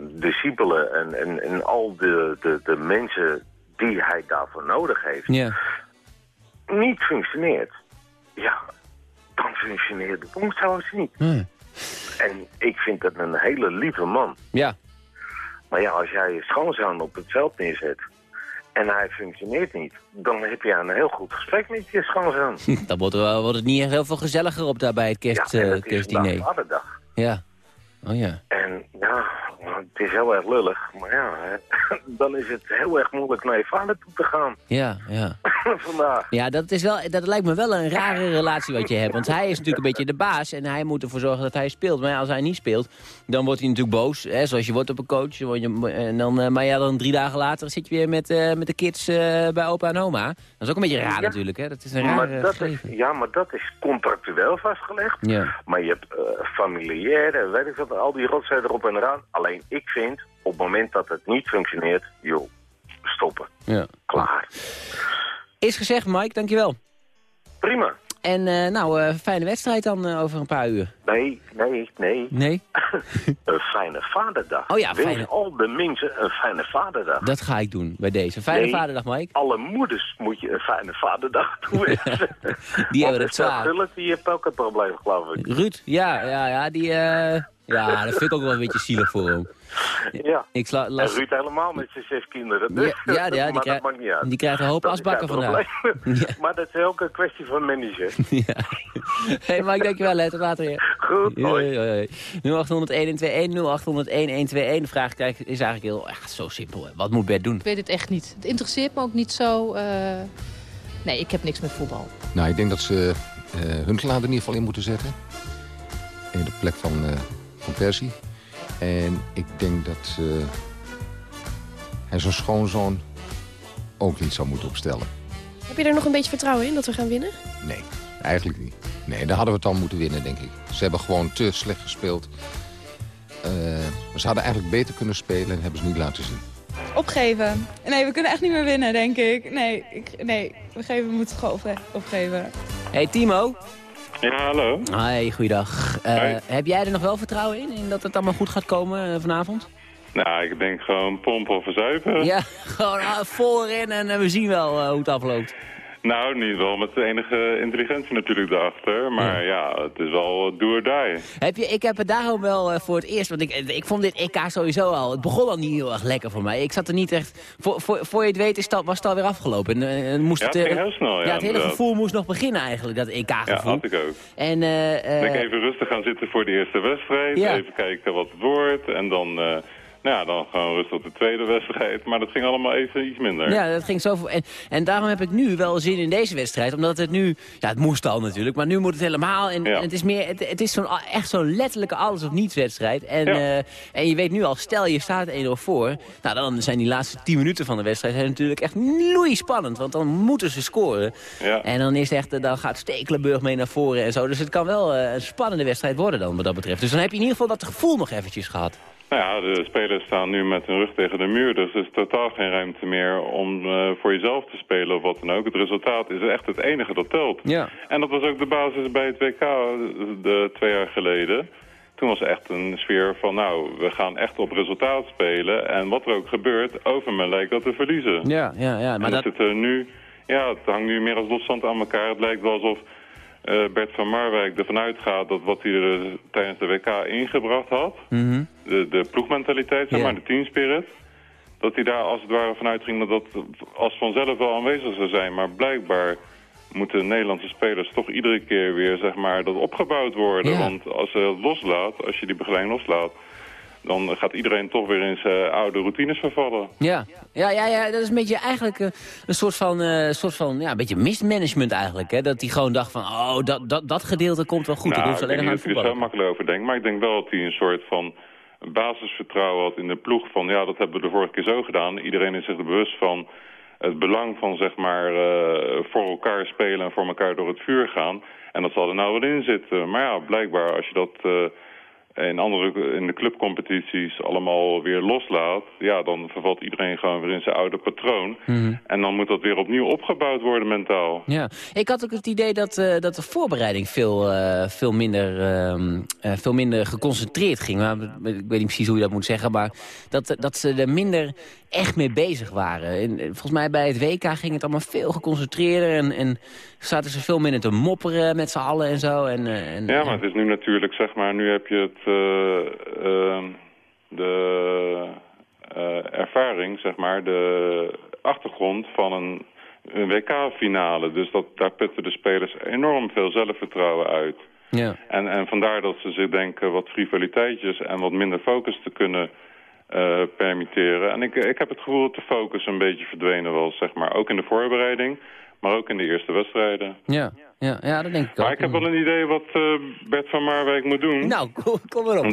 discipelen en, en, en al de, de, de mensen die hij daarvoor nodig heeft, Ja. niet functioneert, ja, dan functioneert de bondscoach niet. Hmm. En ik vind dat een hele lieve man. Ja. Maar ja, als jij je schoonzoon op het veld neerzet en hij functioneert niet, dan heb je een heel goed gesprek met je schoonzoon. Dan wordt, wordt het niet echt heel veel gezelliger op daar bij het kerst, ja, en eh, is kerstdiner. vandaag vaderdag. Ja. Oh ja. En ja, het is heel erg lullig, maar ja, hè, dan is het heel erg moeilijk naar je vader toe te gaan Ja, ja. vandaag. Ja, dat, is wel, dat lijkt me wel een rare relatie wat je hebt. Want hij is natuurlijk een beetje de baas en hij moet ervoor zorgen dat hij speelt. Maar ja, als hij niet speelt, dan wordt hij natuurlijk boos. Hè, zoals je wordt op een coach. En dan, eh, maar ja, dan drie dagen later zit je weer met, eh, met de kids eh, bij opa en oma. Dat is ook een beetje raar Ja. natuurlijk. Hè? Dat is een Maar raar dat is, ja, maar dat is contractueel vastgelegd. Ja. Maar je hebt eh familiair, en weet ik wat, al die rotzooi erop en eraan. Alleen ik vind, op het moment dat het niet functioneert, joh, stoppen. Ja. Klaar. Is gezegd, Mike, dankjewel. Prima. En nou, fijne wedstrijd dan over een paar uur. Nee, nee, nee. Nee? een fijne vaderdag. Oh ja, fijne... al de mensen een fijne vaderdag. Dat ga ik doen bij deze. Fijne vaderdag, Mike. alle moeders moet je een fijne vaderdag toewensen. die hebben het zwaar. die heeft ook een probleem, geloof ik. Ruud, ja, ja, ja, die... Ja, dat vind ik ook wel een beetje zielig voor hem. Ja, ik sla, en Ruud helemaal met zijn zes kinderen. Dus, ja, ja, ja die, krijg, die krijgt een hoop asbakken vandaag. Ja. Maar dat is ook een kwestie van manager. Ja. Hé, hey, Mike, dankjewel. Hè. Tot later weer. Goed, hoi. hoi, 0800 0800 De vraag kijk, is eigenlijk heel ja, zo simpel. Hè. Wat moet Bert doen? Ik weet het echt niet. Het interesseert me ook niet zo. Uh... Nee, ik heb niks met voetbal. Nou, ik denk dat ze uh, hun er in ieder geval in moeten zetten. In de plek van... Uh van Persie. En ik denk dat uh, hij zijn schoonzoon ook niet zou moeten opstellen. Heb je er nog een beetje vertrouwen in dat we gaan winnen? Nee, eigenlijk niet. Nee, daar hadden we het al moeten winnen, denk ik. Ze hebben gewoon te slecht gespeeld. Uh, ze hadden eigenlijk beter kunnen spelen en hebben ze niet laten zien. Opgeven. Nee, we kunnen echt niet meer winnen, denk ik. Nee, ik, nee we, geven, we moeten gewoon opgeven. Hey Timo, ja, hallo. Hi, goeiedag. Uh, heb jij er nog wel vertrouwen in, in dat het allemaal goed gaat komen uh, vanavond? Nou, ik denk gewoon pompen of verzuipen. Ja, gewoon uh, vol erin en we zien wel hoe het afloopt. Nou, niet wel met de enige intelligentie natuurlijk daarachter. Maar ja, het is wel do or die. Heb je, ik heb het daarom wel uh, voor het eerst... Want ik, ik vond dit EK sowieso al... Het begon al niet heel erg lekker voor mij. Ik zat er niet echt... Voor, voor, voor je het weet is dat, was het alweer afgelopen. En, uh, moest ja, het, ging heel snel. Ja, ja het hele gevoel moest nog beginnen eigenlijk, dat EK-gevoel. Ja, had ik ook. En, uh, denk even rustig gaan zitten voor de eerste wedstrijd. Even kijken wat het wordt. En dan... Nou ja, dan gewoon rustig de tweede wedstrijd. Maar dat ging allemaal even iets minder. Ja, dat ging zo. En, en daarom heb ik nu wel zin in deze wedstrijd. Omdat het nu... Ja, het moest al natuurlijk. Maar nu moet het helemaal. En, en het is, meer, het, het is zo'n echt zo'n letterlijke alles of niets wedstrijd. En, uh, en je weet nu al, stel je staat 1-0 voor. Nou, dan zijn die laatste 10 minuten van de wedstrijd natuurlijk echt spannend. Want dan moeten ze scoren. Ja. En dan, is echt, dan gaat Stekelenburg mee naar voren en zo. Dus het kan wel uh, een spannende wedstrijd worden dan wat dat betreft. Dus dan heb je in ieder geval dat gevoel nog eventjes gehad. Nou ja, de spelers staan nu met hun rug tegen de muur. Dus er is totaal geen ruimte meer om uh, voor jezelf te spelen of wat dan ook. Het resultaat is echt het enige dat telt. Ja. En dat was ook de basis bij het WK de, twee jaar geleden. Toen was echt een sfeer van, nou, we gaan echt op resultaat spelen. En wat er ook gebeurt, over me lijkt dat te verliezen. Ja, ja, ja. Maar en dat, zit er nu, ja, het hangt nu meer als losstand aan elkaar. Het lijkt wel alsof uh, Bert van Marwijk ervan uitgaat dat wat hij er tijdens de WK ingebracht had, mhm. de, de ploegmentaliteit, zeg maar, de teamspirit, dat hij daar als het ware vanuit ging dat dat als vanzelf wel aanwezig zou zijn. Maar blijkbaar moeten Nederlandse spelers toch iedere keer weer zeg maar, dat opgebouwd worden. Want als je het loslaat, als je die begeleiding loslaat, dan gaat iedereen toch weer in zijn oude routines vervallen. Ja, ja, ja, ja dat is een beetje eigenlijk uh, een soort van, uh, soort van ja, een beetje mismanagement eigenlijk. Hè? Dat hij gewoon dacht van, oh, dat, dat, dat gedeelte komt wel goed. Nou, ik alleen denk niet dat hij er zo makkelijk over denkt. Maar ik denk wel dat hij een soort van basisvertrouwen had in de ploeg. Van ja, dat hebben we de vorige keer zo gedaan. Iedereen is zich er bewust van het belang van zeg maar uh, voor elkaar spelen en voor elkaar door het vuur gaan. En dat zal er nou wel in zitten. Maar ja, blijkbaar als je dat en andere in de clubcompetities allemaal weer loslaat... ja, dan vervalt iedereen gewoon weer in zijn oude patroon. Mhm. En dan moet dat weer opnieuw opgebouwd worden mentaal. Ja, ik had ook het idee dat, uh, dat de voorbereiding veel, uh, veel, minder, uh, veel minder geconcentreerd ging. Maar, ik weet niet precies hoe je dat moet zeggen, maar dat, dat ze er minder echt mee bezig waren. En, volgens mij bij het WK ging het allemaal veel geconcentreerder... en, en zaten ze veel minder te mopperen met z'n allen en zo. En, en, ja, maar het is nu natuurlijk, zeg maar, nu heb je het uh, de uh, ervaring, zeg maar, de achtergrond van een, een WK-finale. Dus dat, daar putten de spelers enorm veel zelfvertrouwen uit. Ja. En, en vandaar dat ze zich denken wat frivoliteitjes en wat minder focus te kunnen uh, permitteren. En ik, ik heb het gevoel dat de focus een beetje verdwenen was, zeg maar. Ook in de voorbereiding, maar ook in de eerste wedstrijden. Ja. Ja, ja, dat denk ik maar ook. ik heb wel een idee wat uh, Bert van Marwijk moet doen. Nou, kom, kom maar op.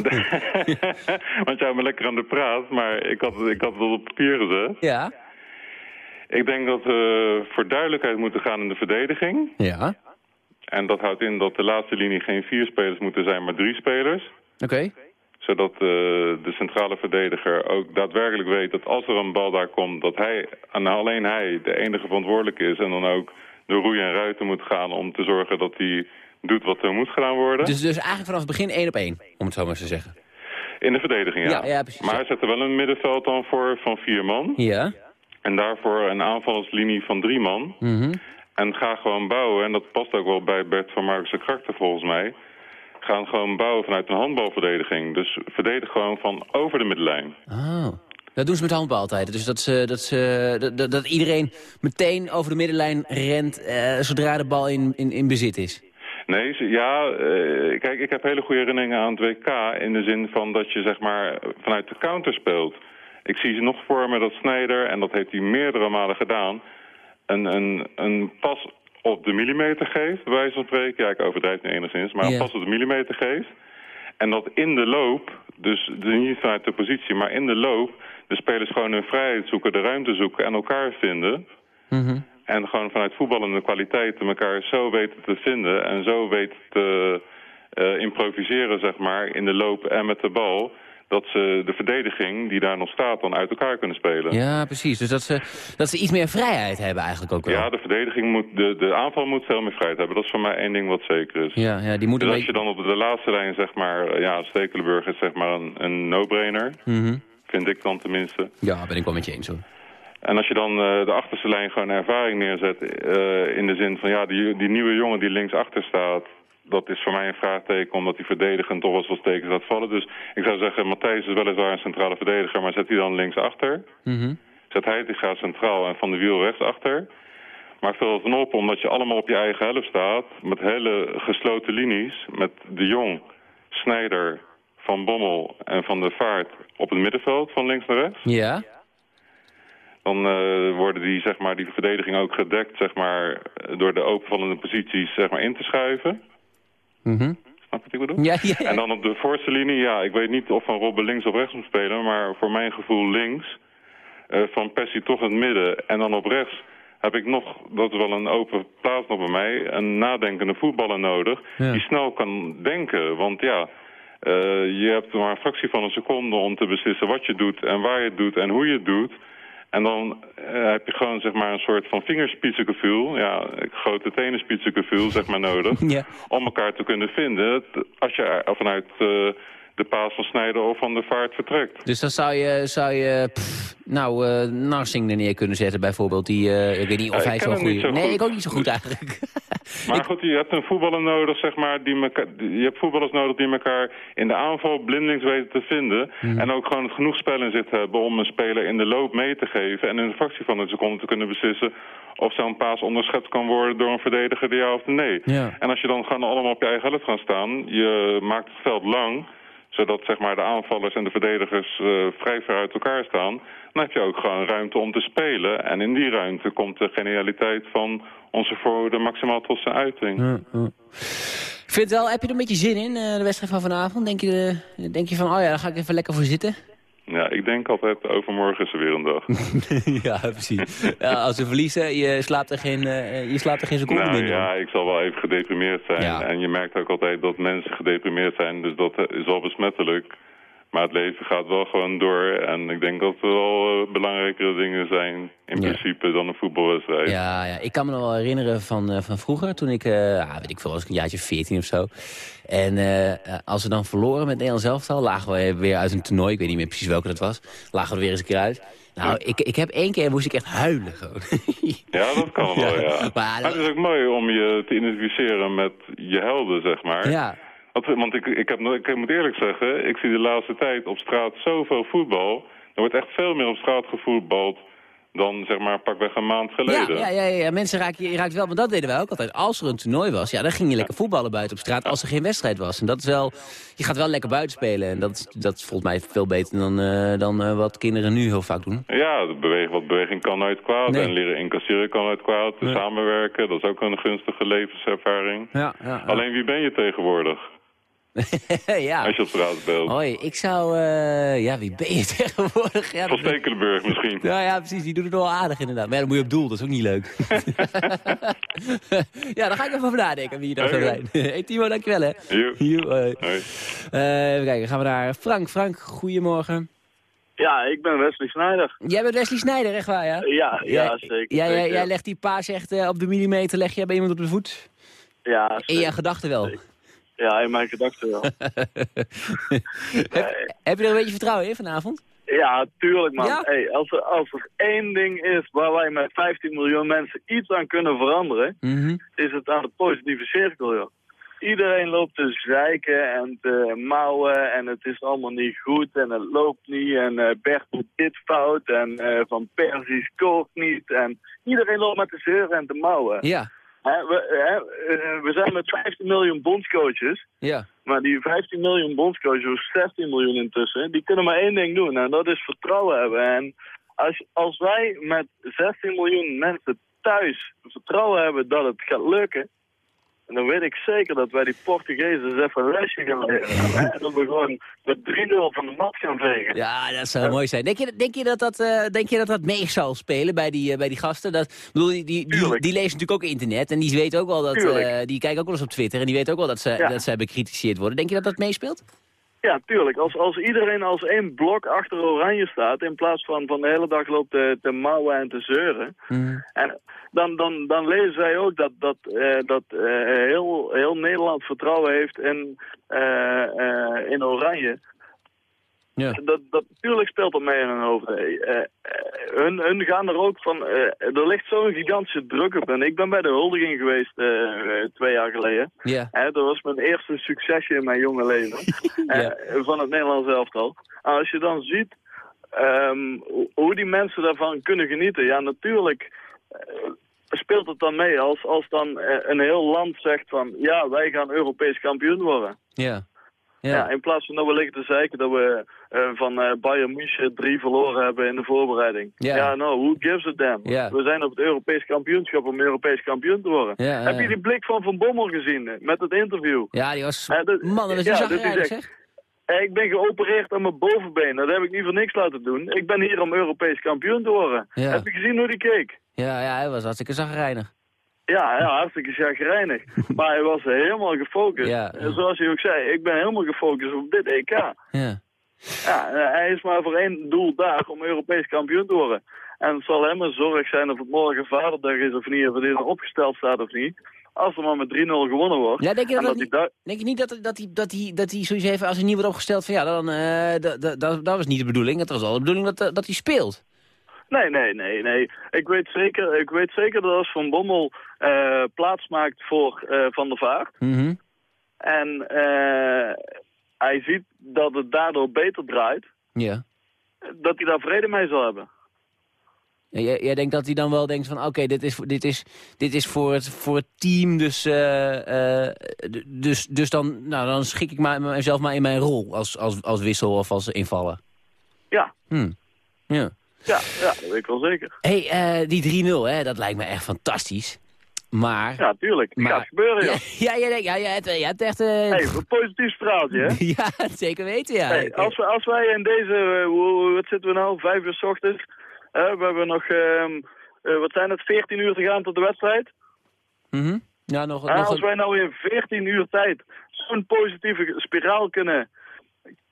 Want jij bent lekker aan de praat, maar ik had, ik had het op papier gezet. Ja. Ik denk dat we voor duidelijkheid moeten gaan in de verdediging. Ja. En dat houdt in dat de laatste linie geen vier spelers moeten zijn, maar drie spelers. Oké. Zodat uh, de centrale verdediger ook daadwerkelijk weet dat als er een bal daar komt... dat hij, en alleen hij de enige verantwoordelijk is en dan ook door roeien en ruiten moet gaan om te zorgen dat hij doet wat er moet gedaan worden. Dus, dus eigenlijk vanaf het begin één op één, om het zo maar te zeggen. In de verdediging, ja. ja, precies, maar hij zet er wel een middenveld dan voor van vier man. Ja. En daarvoor een aanvalslinie van drie man. Mhm. En ga gewoon bouwen, en dat past ook wel bij Bert van Marcus de karakter volgens mij... gaan gewoon bouwen vanuit een handbalverdediging. Dus verdedig gewoon van over de middenlijn. Oh. Dat doen ze met handbal altijd. Dus dat, ze, dat, ze, dat, dat iedereen meteen over de middenlijn rent eh, zodra de bal in, in, in bezit is. Nee, ja, uh, kijk, ik heb hele goede herinneringen aan het WK... in de zin van dat je zeg maar vanuit de counter speelt. Ik zie ze nog voor me dat Snijder, en dat heeft hij meerdere malen gedaan... een, een, een pas op de millimeter geeft, bij wijze van spreken. Ja, ik overdrijf nu enigszins, maar een pas op de millimeter geeft. En dat in de loop, dus niet vanuit de positie, maar in de loop... de spelers gewoon hun vrijheid zoeken, de ruimte zoeken en elkaar vinden... Mm en gewoon vanuit voetballende kwaliteiten elkaar zo weten te vinden... en zo weten te uh, improviseren, zeg maar, in de loop en met de bal dat ze de verdediging die daar nog staat dan uit elkaar kunnen spelen. Ja, precies. Dus dat ze, dat ze iets meer vrijheid hebben eigenlijk ook wel. Ja, de verdediging moet, de, de aanval moet veel meer vrijheid hebben. Dat is voor mij één ding wat zeker is. Ja, ja die moet dus als je dan op de laatste lijn, zeg maar, ja, Stekelenburg is zeg maar een, een no-brainer. Mm Vind ik dan tenminste. Ja, ben ik wel met je eens hoor. En als je dan uh, de achterste lijn gewoon ervaring neerzet... Uh, in de zin van, ja, die, die nieuwe jongen die linksachter staat... dat is voor mij een vraagteken, omdat die verdedigend toch wel zoals tekens laat vallen. Dus ik zou zeggen, Matthijs is weliswaar een centrale verdediger... maar zet hij dan linksachter. Mm Zet hij die gaat centraal en Van de Wiel rechtsachter. Maar vul het dan op, omdat je allemaal op je eigen helft staat... met hele gesloten linies, met de Jong, Snijder, Van Bommel en Van der Vaart... op het middenveld, van links naar rechts. Ja dan uh, worden die, zeg maar, die verdediging ook gedekt zeg maar, door de openvallende posities zeg maar, in te schuiven. Mm -hmm. Snap je wat ik bedoel? Ja, ja, ja. En dan op de voorste linie, ja, ik weet niet of Van Robben links of rechts moet spelen, maar voor mijn gevoel links. Uh, van Persie toch in het midden en dan op rechts heb ik nog, dat is wel een open plaats nog bij mij, een nadenkende voetballer nodig ja. die snel kan denken. Want ja, uh, je hebt maar een fractie van een seconde om te beslissen wat je doet en waar je het doet en hoe je het doet. En dan uh, heb je gewoon zeg maar een soort van vingerspitsengevoel, ja, grote tenenspitsengevoel zeg maar nodig, ja. om elkaar te kunnen vinden als je vanuit uh, de paas van Snijder of van de vaart vertrekt. Dus dan zou je, zou je pff, nou, uh, Narsing er neer kunnen zetten bijvoorbeeld, die, ik weet niet of hij zo goed is. Nee, ik ook niet zo goed eigenlijk. Maar goed, je hebt een voetballer nodig, zeg maar, die mekaar, je hebt voetballers nodig die elkaar in de aanval blindelings weten te vinden. Mm. En ook gewoon genoeg spel in zit hebben om een speler in de loop mee te geven. En in een fractie van een seconde te kunnen beslissen of zo'n paas onderschept kan worden door een verdediger, de ja of nee. Ja. En als je dan gewoon allemaal op je eigen helft gaan staan, je maakt het veld lang zodat zeg maar, de aanvallers en de verdedigers uh, vrij ver uit elkaar staan... dan heb je ook gewoon ruimte om te spelen. En in die ruimte komt de genialiteit van onze voorhoede maximaal tot zijn uiting. Ja, ja. Ik vind wel, heb je er een beetje zin in, uh, de wedstrijd van vanavond? Denk je, uh, denk je van, oh ja, daar ga ik even lekker voor zitten? Ja, ik denk altijd, overmorgen is er weer een dag. ja, precies. Ja, als we verliezen, je slaapt er geen, uh, je slaapt er geen seconde nou, meer Ja, ik zal wel even gedeprimeerd zijn. Ja. En je merkt ook altijd dat mensen gedeprimeerd zijn, dus dat is wel besmettelijk. Maar het leven gaat wel gewoon door. En ik denk dat er wel uh, belangrijkere dingen zijn in Ja. principe dan een voetbalwedstrijd. Ja, ja, ik kan me nog wel herinneren van, uh, van vroeger, toen ik, uh, ah, weet ik veel, was ik een jaartje 14 of zo. En als we dan verloren met Nederlands elftal, lagen we weer uit een toernooi, ik weet niet meer precies welke dat was, lagen we er weer eens een keer uit. Nou, ik, ik heb één keer, moest ik echt huilen gewoon. Ja, dat kan wel, ja. Maar, Maar het is ook mooi om je te identificeren met je helden, zeg maar. ja, Want, want ik, ik, heb, ik moet eerlijk zeggen, ik zie de laatste tijd op straat zoveel voetbal. Er wordt echt veel meer op straat gevoetbald dan zeg maar pakweg een maand geleden. Ja, ja, ja, ja, mensen raken je raakt wel, want dat deden wij ook altijd. Als er een toernooi was, ja, dan ging je lekker voetballen buiten op straat als er geen wedstrijd was. En dat is wel, je gaat wel lekker buiten spelen. En dat, is- dat is volgens mij veel beter dan, eh, dan eh, wat kinderen nu heel vaak doen. Ja, de beweging, wat beweging kan nooit kwaad. Nee. En leren incasseren kan nooit kwaad. Samenwerken, dat is ook een gunstige levenservaring. Ja, ja, Alleen wie ben je tegenwoordig ja. als je op straat? Hoi, ik zou, eh, ja, wie ben je tegenwoordig? Ja, Van Stekelenburg misschien. Ja, ja, precies. Die doet het wel aardig inderdaad. Maar ja, dan moet je op doel, dat is ook niet leuk. ja, daar ga ik even over nadenken wie je dat zou zijn. hey, Timo, dankjewel hè. Joe, hoi. Hoi. Eh, even kijken, gaan we naar Frank. Frank, goedemorgen. Ja, ik ben Wesley Snijder. Jij bent Wesley Snijder, echt waar, ja? Ja, ja, zeker. Jij, zeker. jij legt die paas echt uh, op de millimeter, leg je bij iemand op de voet? Ja, zeker. In je gedachten wel? Zeker. Ja, in mijn gedachten wel. heb, heb, je er een beetje vertrouwen in vanavond? Ja, tuurlijk man. Ja? Hey, als, er, als er één ding is waar wij met 15 miljoen mensen iets aan kunnen veranderen, mm -hmm. is het aan de positieve cirkel, joh. Iedereen loopt te zeiken en te mouwen en het is allemaal niet goed en het loopt niet en uh, Bert doet dit fout en uh, Van Persie scoort niet en iedereen loopt met te zeuren en te mouwen. Ja. He, we, he, uh, we, zijn met 15 miljoen bondscoaches, ja. maar die 15 miljoen bondscoaches, of 16 miljoen intussen, die kunnen maar één ding doen en dat is vertrouwen hebben. En als, als wij met 16 miljoen mensen thuis vertrouwen hebben dat het gaat lukken, en dan weet ik zeker dat wij die Portugezen eens even een lesje gaan leren. en dat we gewoon met 3-0 van de mat gaan vegen. Ja, dat zou ja. mooi zijn. Denk je, denk je dat dat, uh, denk je dat, dat mee zal spelen bij die, uh, bij die gasten? Dat, bedoel, die, die, die, die, lezen natuurlijk ook internet en die weten ook wel dat... Uh, die kijken ook wel eens op Twitter en die weten ook wel dat ze, ja. dat zij bekritiseerd worden. Denk je dat dat meespeelt? Ja, tuurlijk. Als, als iedereen als één blok achter Oranje staat... in plaats van van de hele dag loopt te, te mouwen en te zeuren... Mm. En dan, dan, dan lezen zij ook dat, dat, uh, dat uh, heel, heel Nederland vertrouwen heeft in, uh, in Oranje. Ja. Dat, dat, natuurlijk speelt dat mee in hun hoofd. hun, hun gaan er ook van... er ligt zo'n gigantische druk op. En ik ben bij de huldiging geweest twee jaar geleden. Ja. dat was mijn eerste succesje in mijn jonge leven. ja. van het Nederlands elftal. En als je dan ziet um, hoe die mensen daarvan kunnen genieten... Ja, natuurlijk speelt het dan mee als, als dan een heel land zegt van... ja, wij gaan Europees kampioen worden. Ja. Ja. ja in plaats van dat we liggen te zeiken dat we uh, van Bayern München drie verloren hebben in de voorbereiding. Ja, nou, who gives a damn? We zijn op het Europees kampioenschap om Europees kampioen te worden. Ja, Heb je die blik van Van Bommel gezien met het interview? Ja, die was... dat, Man, dat was ja, zeg. Ik ben geopereerd aan mijn bovenbeen. Dat heb ik niet voor niks laten doen. Ik ben hier om Europees kampioen te worden. Heb je gezien hoe die keek? Ja, ja, hij was hartstikke zagrijnig. Ja, ja, hartstikke chagrijnig. maar hij was helemaal gefocust. Ja. En zoals hij ook zei, ik ben helemaal gefocust op dit EK. Ja. Ja, hij is maar voor één doel daar om Europees kampioen te worden. En het zal hem een zorg zijn of het morgen vaderdag is of niet, of het opgesteld staat of niet. Als er maar met 3-0 gewonnen wordt. Ja, denk je, dat dat niet, denk je niet dat, dat, hij, dat, hij, dat hij zoiets heeft als hij niet wordt opgesteld van ja, dan, uh, dat, dat, dat was niet de bedoeling. Het was al de bedoeling dat, dat hij speelt. Nee, nee, nee, nee. Ik weet zeker, ik weet zeker dat als Van Bommel uh, plaats maakt voor uh, Van der Vaart... Mm -hmm. en uh, hij ziet dat het daardoor beter draait... Ja. dat hij daar vrede mee zal hebben. Ja, jij, jij denkt dat hij dan wel denkt van oké, okay, dit, is, dit, is, dit is voor het, voor het team, dus, dus, dus dan, nou, dan schik ik mezelf maar in mijn rol als, als, als wissel of als invaller. Ja. Hm. Ja. Ja, ja, dat weet ik wel zeker. Hé, hey, uh, die 3-0, hè, dat lijkt me echt fantastisch. Maar... Ja, tuurlijk. Het maar, gaat gebeuren, joh. Ja, ja, ja, ja, ja, het, ja het echt... Uh... Hey, een positief straaltje, hè? ja, zeker weten, ja. Hey, als, we, als wij in deze, uh, wat zitten we nou, vijf uur s ochtends... we hebben nog, wat zijn het, 14 uur te gaan tot de wedstrijd? Mm -hmm. Ja, nog, en nog als wij nou in 14 uur tijd zo'n positieve spiraal kunnen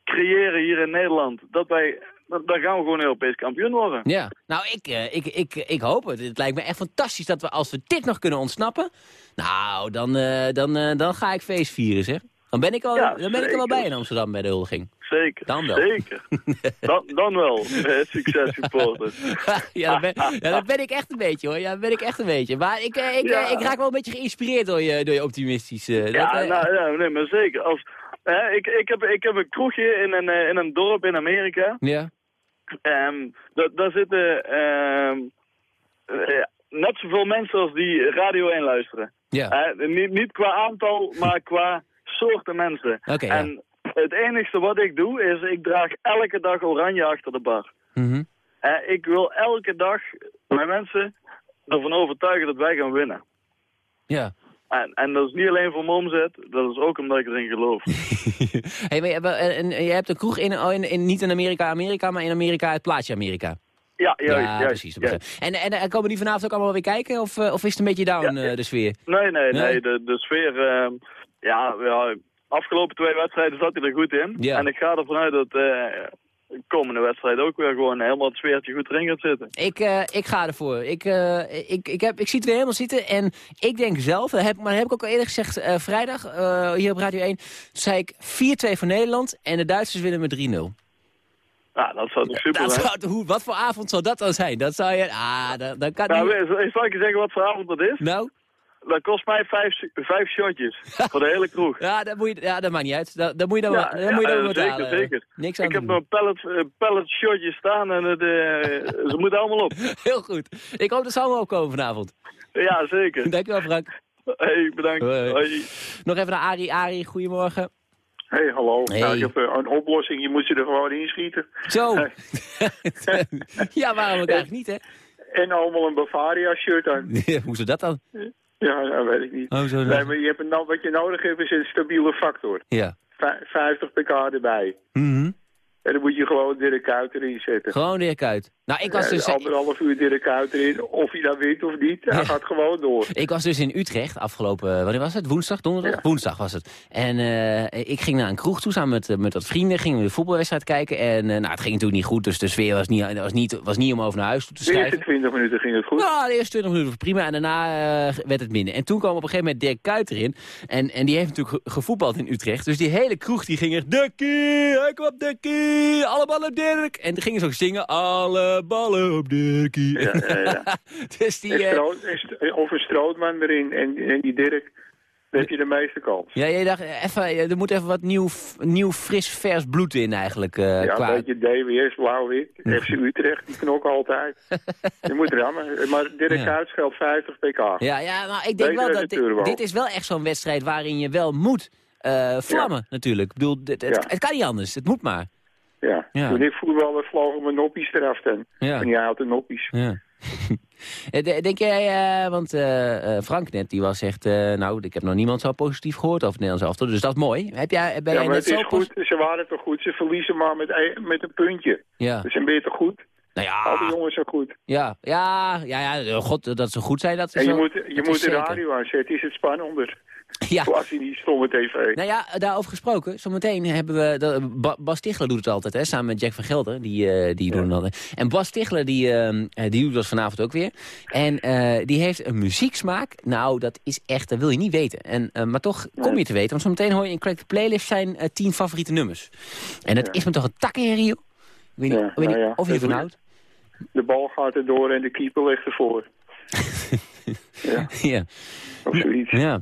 creëren hier in Nederland... dat wij dan gaan we gewoon Europees kampioen worden. Ja, nou, ik, uh, ik, ik, ik hoop het. Het lijkt me echt fantastisch dat we, als we dit nog kunnen ontsnappen... Nou, dan, uh, dan, uh, dan ga ik feest vieren, zeg. Dan ben ik, al, ja, dan ben ik er wel bij in Amsterdam bij de huldiging. Zeker, dan wel. zeker. dan, dan wel, succes supporters. ja, dan ben, ja, ben ik echt een beetje, hoor. Ja, dan ben ik echt een beetje. Maar ik, ik, ja. ik raak wel een beetje geïnspireerd door je, door je optimistische... ja, dat, nou, ja, nee, maar zeker. Als, ik, ik, heb, ik heb een kroegje in een, in een dorp in Amerika. Ja. Um, daar zitten um, uh, net zoveel mensen als die Radio 1 luisteren. Ja. Uh, niet, niet qua aantal, maar qua soorten mensen. Okay, en ja. het enige wat ik doe, is ik draag elke dag oranje achter de bar. Mm -hmm. uh, ik wil elke dag mijn mensen ervan overtuigen dat wij gaan winnen. Ja. En, en dat is niet alleen voor mijn omzet, dat is ook omdat ik erin geloof. hey, maar je, en, en je hebt een kroeg in, in, in, niet in Amerika, Amerika, maar in Amerika het plaatsje Amerika. Ja, juist, ja, juist, precies. juist. En, en, en, komen die vanavond ook allemaal weer kijken? Of, of is het een beetje down, ja, uh, de sfeer? Nee, nee, nee. nee de, de sfeer... Uh, ja, ja, afgelopen twee wedstrijden zat hij er goed in. Ja. En ik ga ervan uit dat... Uh, komende wedstrijd ook weer gewoon helemaal het sfeertje goed erin gaat zitten. Ik, uh, ik ga ervoor. Ik, uh, ik, ik, heb, ik zie het weer helemaal zitten. En ik denk zelf, heb, maar dat heb ik ook al eerder gezegd uh, vrijdag hier op Radio 1. Toen zei ik 4-2 voor Nederland en de Duitsers winnen met 3-0. Ja, dat zou toch super dat zijn? zou, hoe, Wat voor avond zou dat dan zijn? Dat zou je... Ah, dan, dan kan nou, niet... Zal ik je zeggen wat voor avond dat is? Nou? Dat kost mij vijf, vijf shotjes. voor de hele kroeg. Ja, dat, moet je, ja, dat maakt niet uit. Dat, dat moet je dan, ja, dan, moet je dan ja, zeker, zeker. Niks aan ik heb nog een pallet, uh, pallet shotjes staan en het, uh, ze moeten allemaal op. Heel goed. Ik hoop dat ze allemaal opkomen vanavond. Ja, zeker. Dankjewel Frank. Hey, bedankt. Hoi. Hoi. Nog even naar Arie. Arie, goedemorgen. Hey, hallo. Hey. Nou, ik heb uh, een oplossing. Je moet ze er gewoon inschieten. Zo. ja, waarom ook eigenlijk niet, hè? En allemaal een Bavaria-shirt aan. Hoe ze dat dan? Ja, dat weet ik niet. Oh, zo nee, maar je hebt een, wat je nodig hebt is een stabiele factor. Ja. V 50 pk erbij. Mm -hmm. En dan moet je gewoon Dirk Kuyt erin zetten. Gewoon Dirk Kuyt. Nou, ik was ja, dus... Anderhalf uur Dirk Kuyt erin. Of hij dat wint of niet. Hij ja. gaat gewoon door. Ik was dus in Utrecht afgelopen... Wanneer was het? Woensdag? Donderdag? Ja. Woensdag was het. En uh, ik ging naar een kroeg toe samen met, met wat vrienden. Gingen we de voetbalwedstrijd kijken. En uh, nou, het ging natuurlijk niet goed. Dus de sfeer was niet, was niet, was niet om over naar huis toe te schrijven. De eerste 20 minuten ging het goed. Nou, de eerste 20 minuten was prima. En daarna uh, werd het minder. En toen kwam op een gegeven moment Dirk Kuyt erin. En, en die heeft natuurlijk ge gevoetbald in Utrecht. Dus die hele kroeg die ging echt... Dirkie, hij kwam Dirkie, alle ballen Dirk. En toen gingen ze ook zingen... Alle ballen op Dirkie. Ja, ja, ja. dus die, en Stroot, en, of een Strootman erin en, en die Dirk, dan heb je de meeste kans. Ja, jij dacht, even, er moet even wat nieuw, nieuw fris, vers bloed in eigenlijk. Uh, ja, qua... een beetje DWS, blauw-wit, FC Utrecht, die knokken altijd. je moet rammen, maar Dirk ja. scheelt 50 pk. Ja, ja nou, ik denk wel dat dit, dit is wel echt zo'n wedstrijd waarin je wel moet uh, vlammen ja. natuurlijk. Ik bedoel, het, het, het kan niet anders, het moet maar. Ja. ja. Toen ik voetbalde vlogen mijn noppies eraf. Ja. En jij had de noppies. Ja. Denk jij, uh, want uh, uh, Frank net, die was echt, nou, ik heb nog niemand zo positief gehoord over het Nederlands elftal, dus dat is mooi. Heb jij, ben ja, jij net zo goed, ze waren toch goed, ze verliezen maar met een, met een puntje. Ja. Dus dan ben je toch goed? Nou ja. Al die jongens zijn goed. Ja, ja, ja, ja god, dat ze goed zijn, dat is En je wel, moet, je moet de radio aanzetten, is het spannender. Ja. In die stomme tv. Nou ja, daarover gesproken. Zometeen hebben we... Dat, ba Bas Tichler doet het altijd, hè, samen met Jack van Gelder. Die, uh, die doen dat. En Bas Tichler, die, uh, die doet dat vanavond ook weer. En uh, die heeft een muzieksmaak. Nou, dat is echt... Dat wil je niet weten. En, maar toch kom je te weten. Want zometeen hoor je in Crack the Playlist zijn tien favoriete nummers. En dat ja. is me toch een takkenherrie, Ik weet niet, ja, weet nou niet of je ervan houdt. De bal gaat erdoor en de keeper ligt ervoor. ja. ja. Of zoiets. Ja.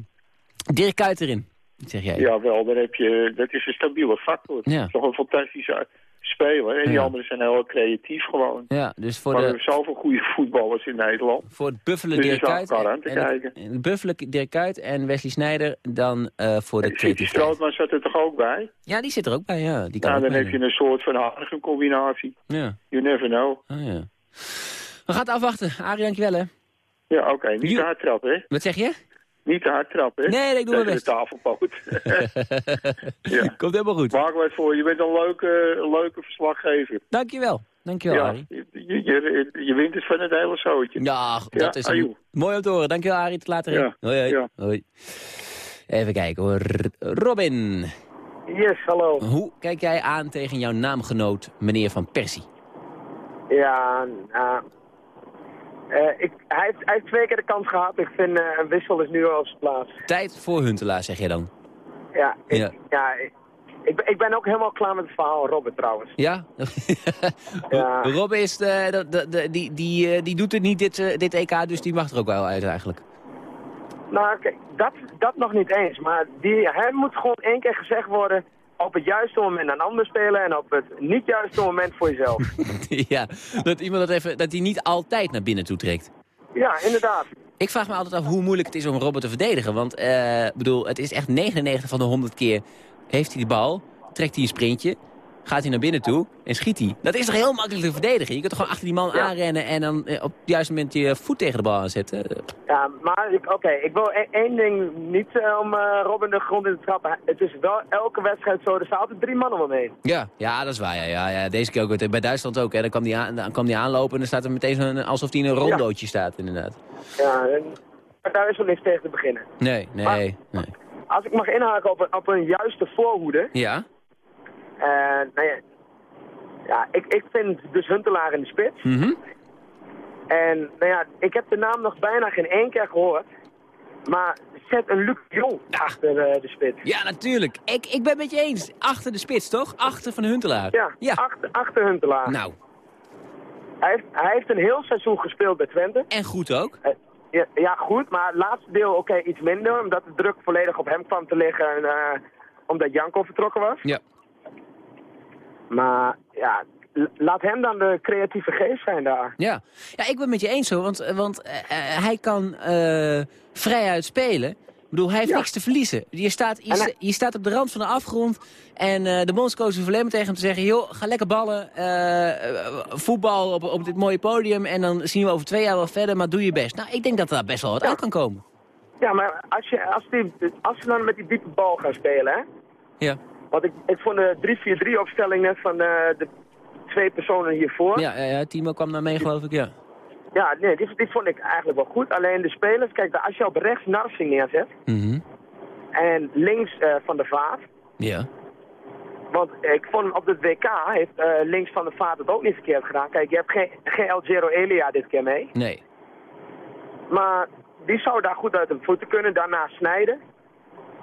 Dirk Kuyt erin, zeg jij. Ja, wel, dan heb je, dat is een stabiele factor. Ja. Dat is toch een fantastische speler. En ja. die anderen zijn heel creatief gewoon. Ja, dus voor maar de... we hebben zoveel goede voetballers in Nederland. Voor het buffelen dus Dirk Kuyt. En, kijken. Het buffelen Dirk Kuyt en Wesley Sneijder dan uh, voor de creativiteit. Strootman zat er toch ook bij? Ja, die zit er ook bij, ja. Die kan nou, dan heb je een soort van aardige combinatie. Ja. You never know. Ah, ja. We gaan het afwachten. Arie, dankjewel hè. Ja, oké. Okay. Niet you... te hard trappen, hè? Wat zeg je? Niet te hard trappen, hè? Nee, ik doe mijn best. de tafelpoot. ja. Komt helemaal goed. Maak wat voor. Je bent een leuke, leuke verslaggever. Dankjewel. Dankjewel, ja, Arie. Je, je, je, wint het van het hele zootje. Ja, dat is een... mooi om te horen. Dankjewel, Arie. Tot later. Ja. Hoi, hoi. Ja. hoi. Even kijken hoor. Robin. Yes, hallo. Hoe kijk jij aan tegen jouw naamgenoot, meneer Van Persie? Ja, nou... Uh, ik, hij, heeft, hij heeft twee keer de kans gehad. Ik vind uh, een wissel is nu wel op zijn plaats. Tijd voor Huntelaar, zeg je dan? Ja, ik, ja. ja ik, ik, ik, ben ook helemaal klaar met het verhaal. Robert trouwens. Ja? ja. Robin is de, de, die, die, die doet het niet dit, dit EK, dus die mag er ook wel uit eigenlijk. Nou, kijk, dat, dat nog niet eens. Maar die, hij moet gewoon één keer gezegd worden op het juiste moment aan anderen spelen en op het niet juiste moment voor jezelf. ja, dat iemand dat even, dat hij niet altijd naar binnen toe trekt. Ja, inderdaad. Ik vraag me altijd af hoe moeilijk het is om Robert te verdedigen. Want uh, bedoel, het is echt 99 van de 100 keer heeft hij de bal, trekt hij een sprintje, gaat hij naar binnen toe en schiet hij. Dat is toch heel makkelijk te verdedigen? Je kunt toch gewoon achter die man ja. aanrennen en dan op het juiste moment je voet tegen de bal aanzetten? Ja, maar oké, okay, ik wil e één ding niet uh, om uh, Robin de grond in te trappen. Het is wel elke wedstrijd zo, er staan altijd drie mannen om hem heen. Ja, ja, dat is waar. Ja, ja, ja. Deze keer ook. Bij Duitsland ook. Hè. Dan kwam die, aan, dan kwam die aanlopen en dan staat er meteen zo alsof hij in een rondootje ja. staat, inderdaad. Ja, en daar is wel niks tegen te beginnen. Nee, nee, maar, nee. Als ik mag inhaken op een, op een juiste voorhoede. Ja. Uh, nou ja, Ja, ik, ik vind dus Huntelaar in de spits. Mhm. En nou ja, ik heb de naam nog bijna geen één keer gehoord. Maar zet een Luc Jong achter eh, de spits. Ja, natuurlijk. Ik, ik ben het met je eens. Achter de spits, toch? Achter van Huntelaar. Ja, Achter, achter Huntelaar. Nou. Hij heeft, hij heeft een heel seizoen gespeeld bij Twente. En goed ook. Eh, ja, ja, goed, maar het laatste deel oké iets minder. Omdat de druk volledig op hem kwam te liggen. En, eh, omdat Janko vertrokken was. Ja. Maar ja, laat hem dan de creatieve geest zijn daar. Ja, ja ik ben het met je eens zo, want, want uh, hij kan uh, vrijuit spelen. Ik bedoel, hij heeft niks te verliezen. Je staat, je, hij... je, staat op de rand van de afgrond en uh, de bondscoach hoeft alleen maar tegen hem te zeggen... joh, ga lekker ballen, voetbal op, op dit mooie podium... en dan zien we over twee jaar wel verder, maar doe je best. Nou, ik denk dat daar best wel wat ja. uit kan komen. Ja, maar als je, als, die, als ze dan met die diepe bal gaan spelen, hè... Ja. Want ik, ik vond de 3-4-3 opstelling net van de twee personen hiervoor. Ja, ja, ja, Timo kwam daar mee, geloof ik, ja. Ja, nee, die, die vond ik eigenlijk wel goed. Alleen de spelers, kijk, als je op rechts Narsing neerzet... Mm -hmm. en links uh, Van de Vaart... Ja. Want ik vond op het WK heeft uh, links Van de Vaart het ook niet verkeerd gedaan. Kijk, je hebt geen, geen El Elia dit keer mee. Nee. Maar die zou daar goed uit de voeten kunnen, daarna snijden.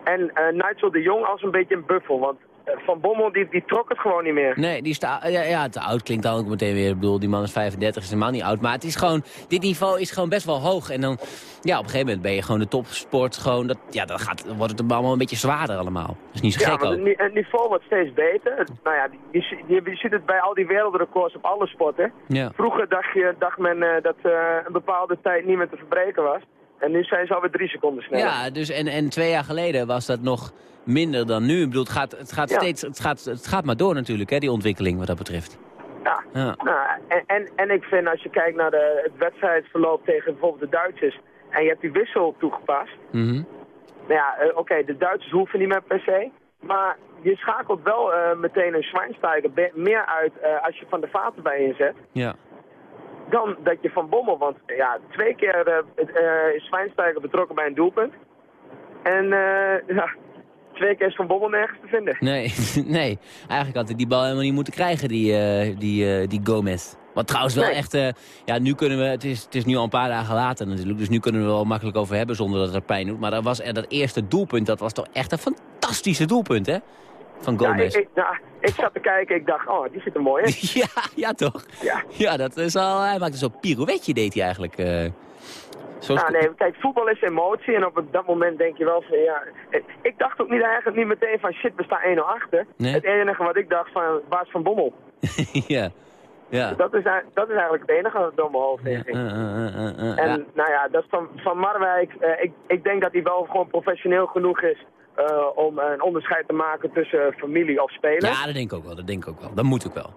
En uh, Nigel de Jong als een beetje een buffel, want van Bommel, die, die trok het gewoon niet meer. Nee, die is te, ja, ja, te oud klinkt dan ook meteen weer. Ik bedoel, die man is 35, is helemaal niet oud. Maar het is gewoon, dit niveau is gewoon best wel hoog. En dan, ja, op een gegeven moment ben je gewoon de topsport. Gewoon, dat, ja, dan, gaat, dan wordt het allemaal een beetje zwaarder allemaal. Dat is niet zo ja, gek ook. Het, het niveau wordt steeds beter. Nou ja, je, je, je ziet het bij al die wereldrecords op alle sporten. Ja. Vroeger dacht, je, dacht men uh, dat uh, een bepaalde tijd niet meer te verbreken was. En nu zijn ze alweer drie seconden sneller. Ja, dus en, en twee jaar geleden was dat nog minder dan nu. Ik bedoel, het gaat, het gaat, Ja. steeds, het gaat, het gaat maar door natuurlijk, hè, die ontwikkeling wat dat betreft. Ja. Ja. Nou, en, en, en ik vind als je kijkt naar de, het wedstrijdverloop tegen bijvoorbeeld de Duitsers... en je hebt die wissel toegepast... Mhm. Nou ja, eh, oké, de Duitsers hoeven niet meer per se... maar je schakelt wel eh, meteen een Schweinsteiger meer uit eh, als je Van de Vaart erbij inzet... Ja. Dan dat je Van Bommel, want ja, twee keer eh, eh, is Schweinsteiger betrokken bij een doelpunt... en eh, ja, twee keer is Van Bommel nergens te vinden. Nee, nee, eigenlijk had hij die bal helemaal niet moeten krijgen, die, eh, die, die Gomez. Wat trouwens wel Nee. echt, ja, nu kunnen we, het is, het is nu al een paar dagen later natuurlijk, dus nu kunnen we er wel makkelijk over hebben zonder dat het pijn doet. Maar dat was er dat eerste doelpunt, dat was toch echt een fantastische doelpunt, hè? Van Ja, Gomez. ik, ik, nou, ik zat te kijken, ik dacht, oh, die zit er mooi in. ja, ja, toch? Ja. Ja, dat is al, hij maakte zo'n pirouetje, deed hij eigenlijk. eh. Nou, nee, kijk, voetbal is emotie en op dat moment denk je wel van, ja... Ik, dacht ook niet eigenlijk niet meteen van, shit, we staan 1-0 achter. Nee? Het enige wat ik dacht van, waar is Van Bommel? ja. Ja. Dat, is, dat is eigenlijk het enige wat door mijn hoofd heen ging. Eh, eh, En ja. nou ja, dat is van, van Marwijk, ik, ik denk dat hij wel gewoon professioneel genoeg is... eh, om een onderscheid te maken tussen familie of speler. ja, dat denk ik ook wel, dat denk ik ook wel. Dat moet ook wel.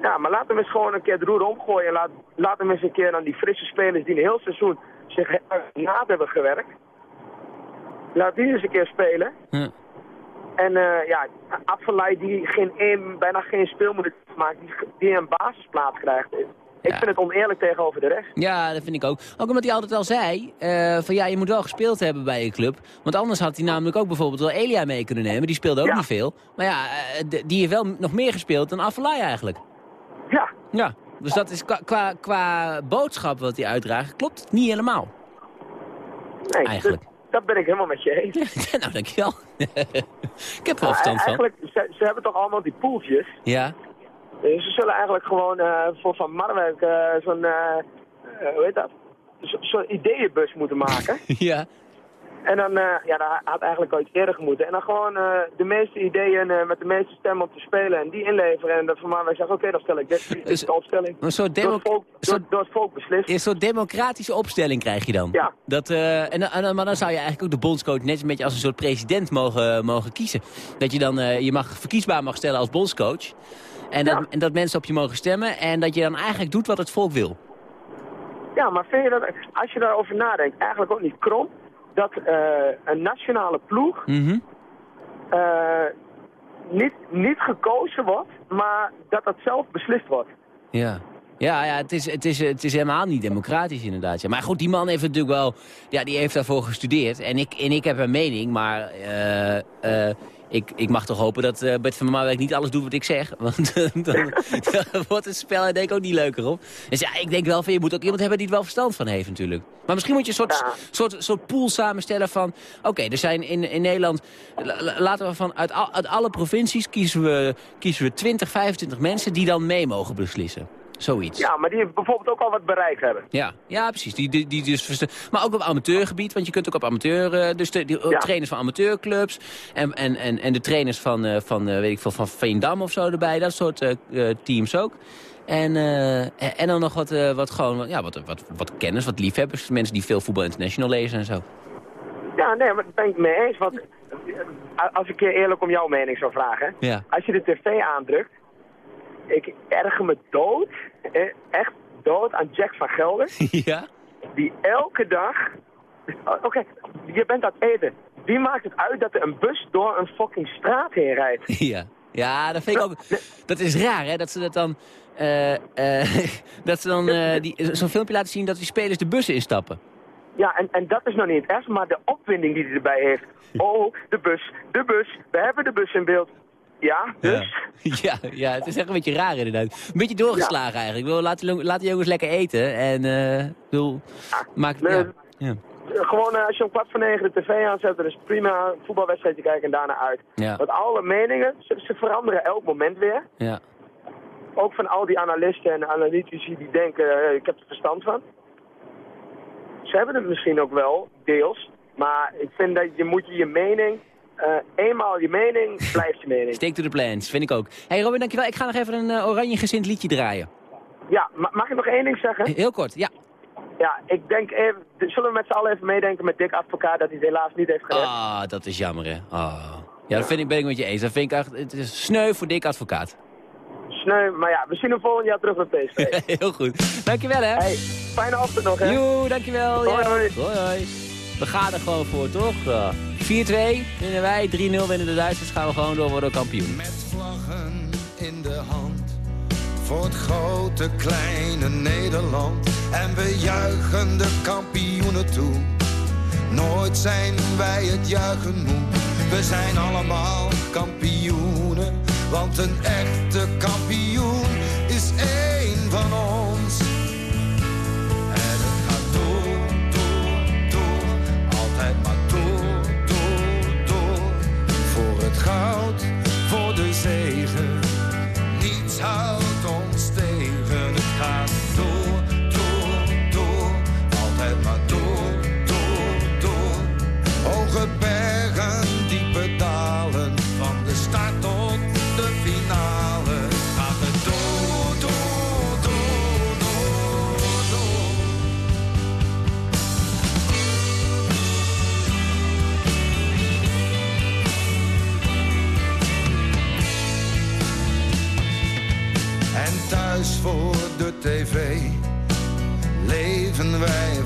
Ja, maar laat hem eens gewoon een keer het roer omgooien. En laat, laat hem eens een keer aan die frisse spelers die een heel seizoen zich na hebben gewerkt. Laat die eens een keer spelen. Ja. En eh ja, Afvallei die geen, één, bijna geen speelminuten maakt, die, die een basisplaats krijgt. Ik vind het oneerlijk tegenover de rest. Ja, dat vind ik ook. Ook omdat hij altijd al zei, eh, van ja, je moet wel gespeeld hebben bij je club. Want anders had hij namelijk ook bijvoorbeeld wel Elia mee kunnen nemen. Die speelde ook Ja. niet veel. Maar ja, eh, die heeft wel nog meer gespeeld dan Afellay eigenlijk. Ja. Ja, dus dat is qua, qua, qua boodschap wat hij uitdraagt, klopt het niet helemaal. Nee, Eigenlijk. Dat, dat ben ik helemaal met je eens. nou, dankjewel. ik heb er wel Nou, verstand van. eigenlijk, ze, ze hebben toch allemaal die poeltjes. Ja, ze zullen eigenlijk gewoon eh, voor Van Marwijk eh, zo'n, eh, eh, hoe heet dat? Zo- Zo'n ideeënbus moeten maken. ja. En dan, eh, ja, dat had eigenlijk ooit eerder moeten. En dan gewoon eh, de meeste ideeën eh, met de meeste stemmen om te spelen en die inleveren. En dat Van Marwijk zegt, oké, dan stel ik dit, dit is de opstelling. Een soort, Door het volk, door, door het volk beslist. een soort democratische opstelling krijg je dan. Ja. Dat, eh, en, en, maar dan zou je eigenlijk ook de bondscoach net een beetje als een soort president mogen, mogen kiezen. Dat je dan, eh, je mag verkiesbaar mag stellen als bondscoach. En dat, en dat mensen op je mogen stemmen. En dat je dan eigenlijk doet wat het volk wil. Ja, maar vind je dat, als je daarover nadenkt, eigenlijk ook niet krom dat eh, een nationale ploeg Mhm. eh, niet, niet gekozen wordt, maar dat dat zelf beslist wordt. Ja. Ja, ja het, is, het, is, het is helemaal niet democratisch inderdaad. Ja. Maar goed, die man heeft natuurlijk wel... Ja, die heeft daarvoor gestudeerd. En ik, en ik heb een mening, maar... eh, ik, ik mag toch hopen dat uh, Bert van Marwijk niet alles doet wat ik zeg. Want dan, dan, wordt het spel denk ik ook niet leuker op. Dus ja, ik denk wel van je moet ook iemand hebben die er wel verstand van heeft natuurlijk. Maar misschien moet je een soort, soort, soort pool samenstellen van... Oké, er zijn in, in Nederland... Laten we van uit, uit alle provincies kiezen we, kiezen we 20, 25 mensen die dan mee mogen beslissen. Zoiets. Ja, maar die bijvoorbeeld ook al wat bereikt hebben. Ja, ja precies. Die, die, die dus, maar ook op amateurgebied, want je kunt ook op amateur... Uh, dus de, die, trainers van amateurclubs en, en, en, en de trainers van, uh, van weet ik veel, van Veendam of zo erbij. Dat soort teams ook. En, en dan nog wat, wat, gewoon, ja, wat, wat, wat kennis, wat liefhebbers. Mensen die veel Voetbal International lezen en zo. Ja, nee, maar dat ben ik mee eens. Want als ik je eerlijk om jouw mening zou vragen. Ja. Als je de tv aandrukt, ik erger me dood, echt dood aan Jack van Gelder. Ja? Die elke dag... Oh, oké, je bent aan het eten. Wie maakt het uit dat er een bus door een fucking straat heen rijdt? Ja, ja dat vind ik ook... Dat is raar, hè, dat ze dat dan... Uh, uh, dat ze dan uh, zo'n filmpje laten zien dat die spelers de bussen instappen. Ja, en, en dat is nog niet het ergste, maar de opwinding die hij erbij heeft. Oh, de bus, de bus, we hebben de bus in beeld. Ja, dus? Ja, ja, het is echt een beetje raar inderdaad. Een beetje doorgeslagen eigenlijk. Ik wil, laat, laat de jongens lekker eten en uh, wil, maak, ja. Gewoon uh, als je om kwart voor negen de tv aanzet, dan is het prima voetbalwedstrijdje kijken en daarna uit. Ja. Want alle meningen, ze, ze, veranderen elk moment weer. Ja. Ook van al die analisten en analytici die denken, uh, ik heb er verstand van. Ze hebben het misschien ook wel, deels. Maar ik vind dat je moet je, je mening uh, eenmaal je mening, blijft je mening. Stick to the plans, vind ik ook. hey Robin, dankjewel. Ik ga nog even een uh, oranje gezind liedje draaien. Ja, mag ik nog één ding zeggen? Heel kort, ja. Ja, ik denk even, zullen we met z'n allen even meedenken met Dick Advocaat dat hij het helaas niet heeft gered? Ah, dat is jammer hè. Oh. Ja, dat vind ik, ben ik met je eens. Dat vind ik echt, het is sneu voor Dick Advocaat. Sneu, maar ja, we zien hem volgend jaar terug met PSV. Heel goed. Dankjewel hè. Hey, fijne avond nog hè. Joe, dankjewel. Hoi, ja. hoi. hoi, hoi. We gaan er gewoon voor, toch? 4-2 winnen wij, 3-0 winnen de Duitsers. Gaan we gewoon door, worden kampioen. Met vlaggen in de hand. Voor het grote, kleine Nederland. En we juichen de kampioenen toe. Nooit zijn wij het juichen moe. We zijn allemaal kampioenen. Want een echte kampioen goud, voor de zegen. Niets houdt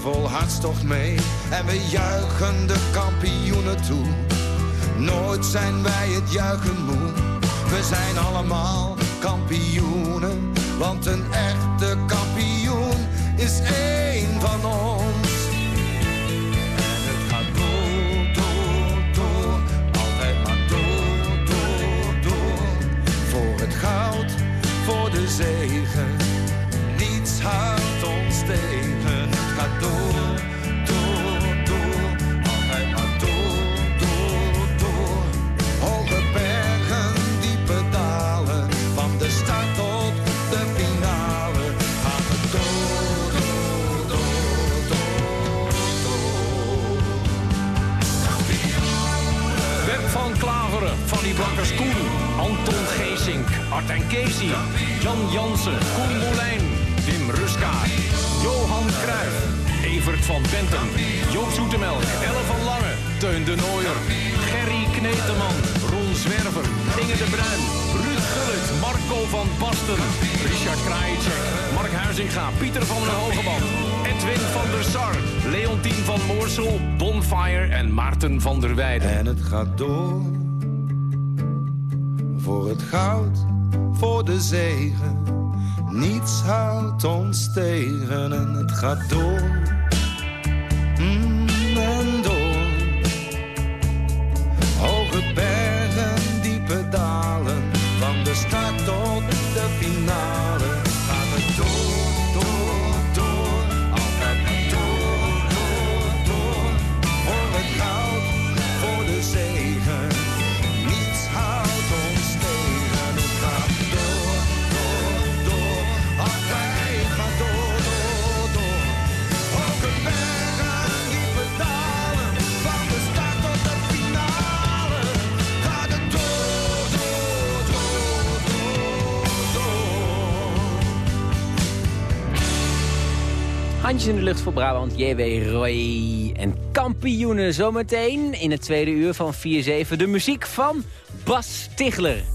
vol hartstocht mee. En we juichen de kampioenen toe. Nooit zijn wij het juichen moe. We zijn allemaal kampioenen. Want een echte kampioen is één van ons. En het gaat door, door, door. Altijd maar door, door, door. Voor het goud, voor de zegen. Niets houdt ons tegen. Jan Jansen, Koen Wim Ruska, Johan Cruijff, Evert van Bentum, Joop Zoetemelk, Elle van Lange, Teun de Nooier, Gerry Kneteman, Ron Zwerver, Inge de Bruin, Ruud Gullit, Marco van Basten, Richard Krajicek, Mark Huizinga, Pieter van der Hogeband, Edwin van der Sar, Leontien van Moorsel, Bonfire en Maarten van der Weijden. En het gaat door. Voor het goud, voor de zegen. Niets houdt ons tegen en het gaat door. In de lucht voor Brabant, JW Roy. En kampioenen zometeen in het tweede uur van 4-7. De muziek van Bas Tichler.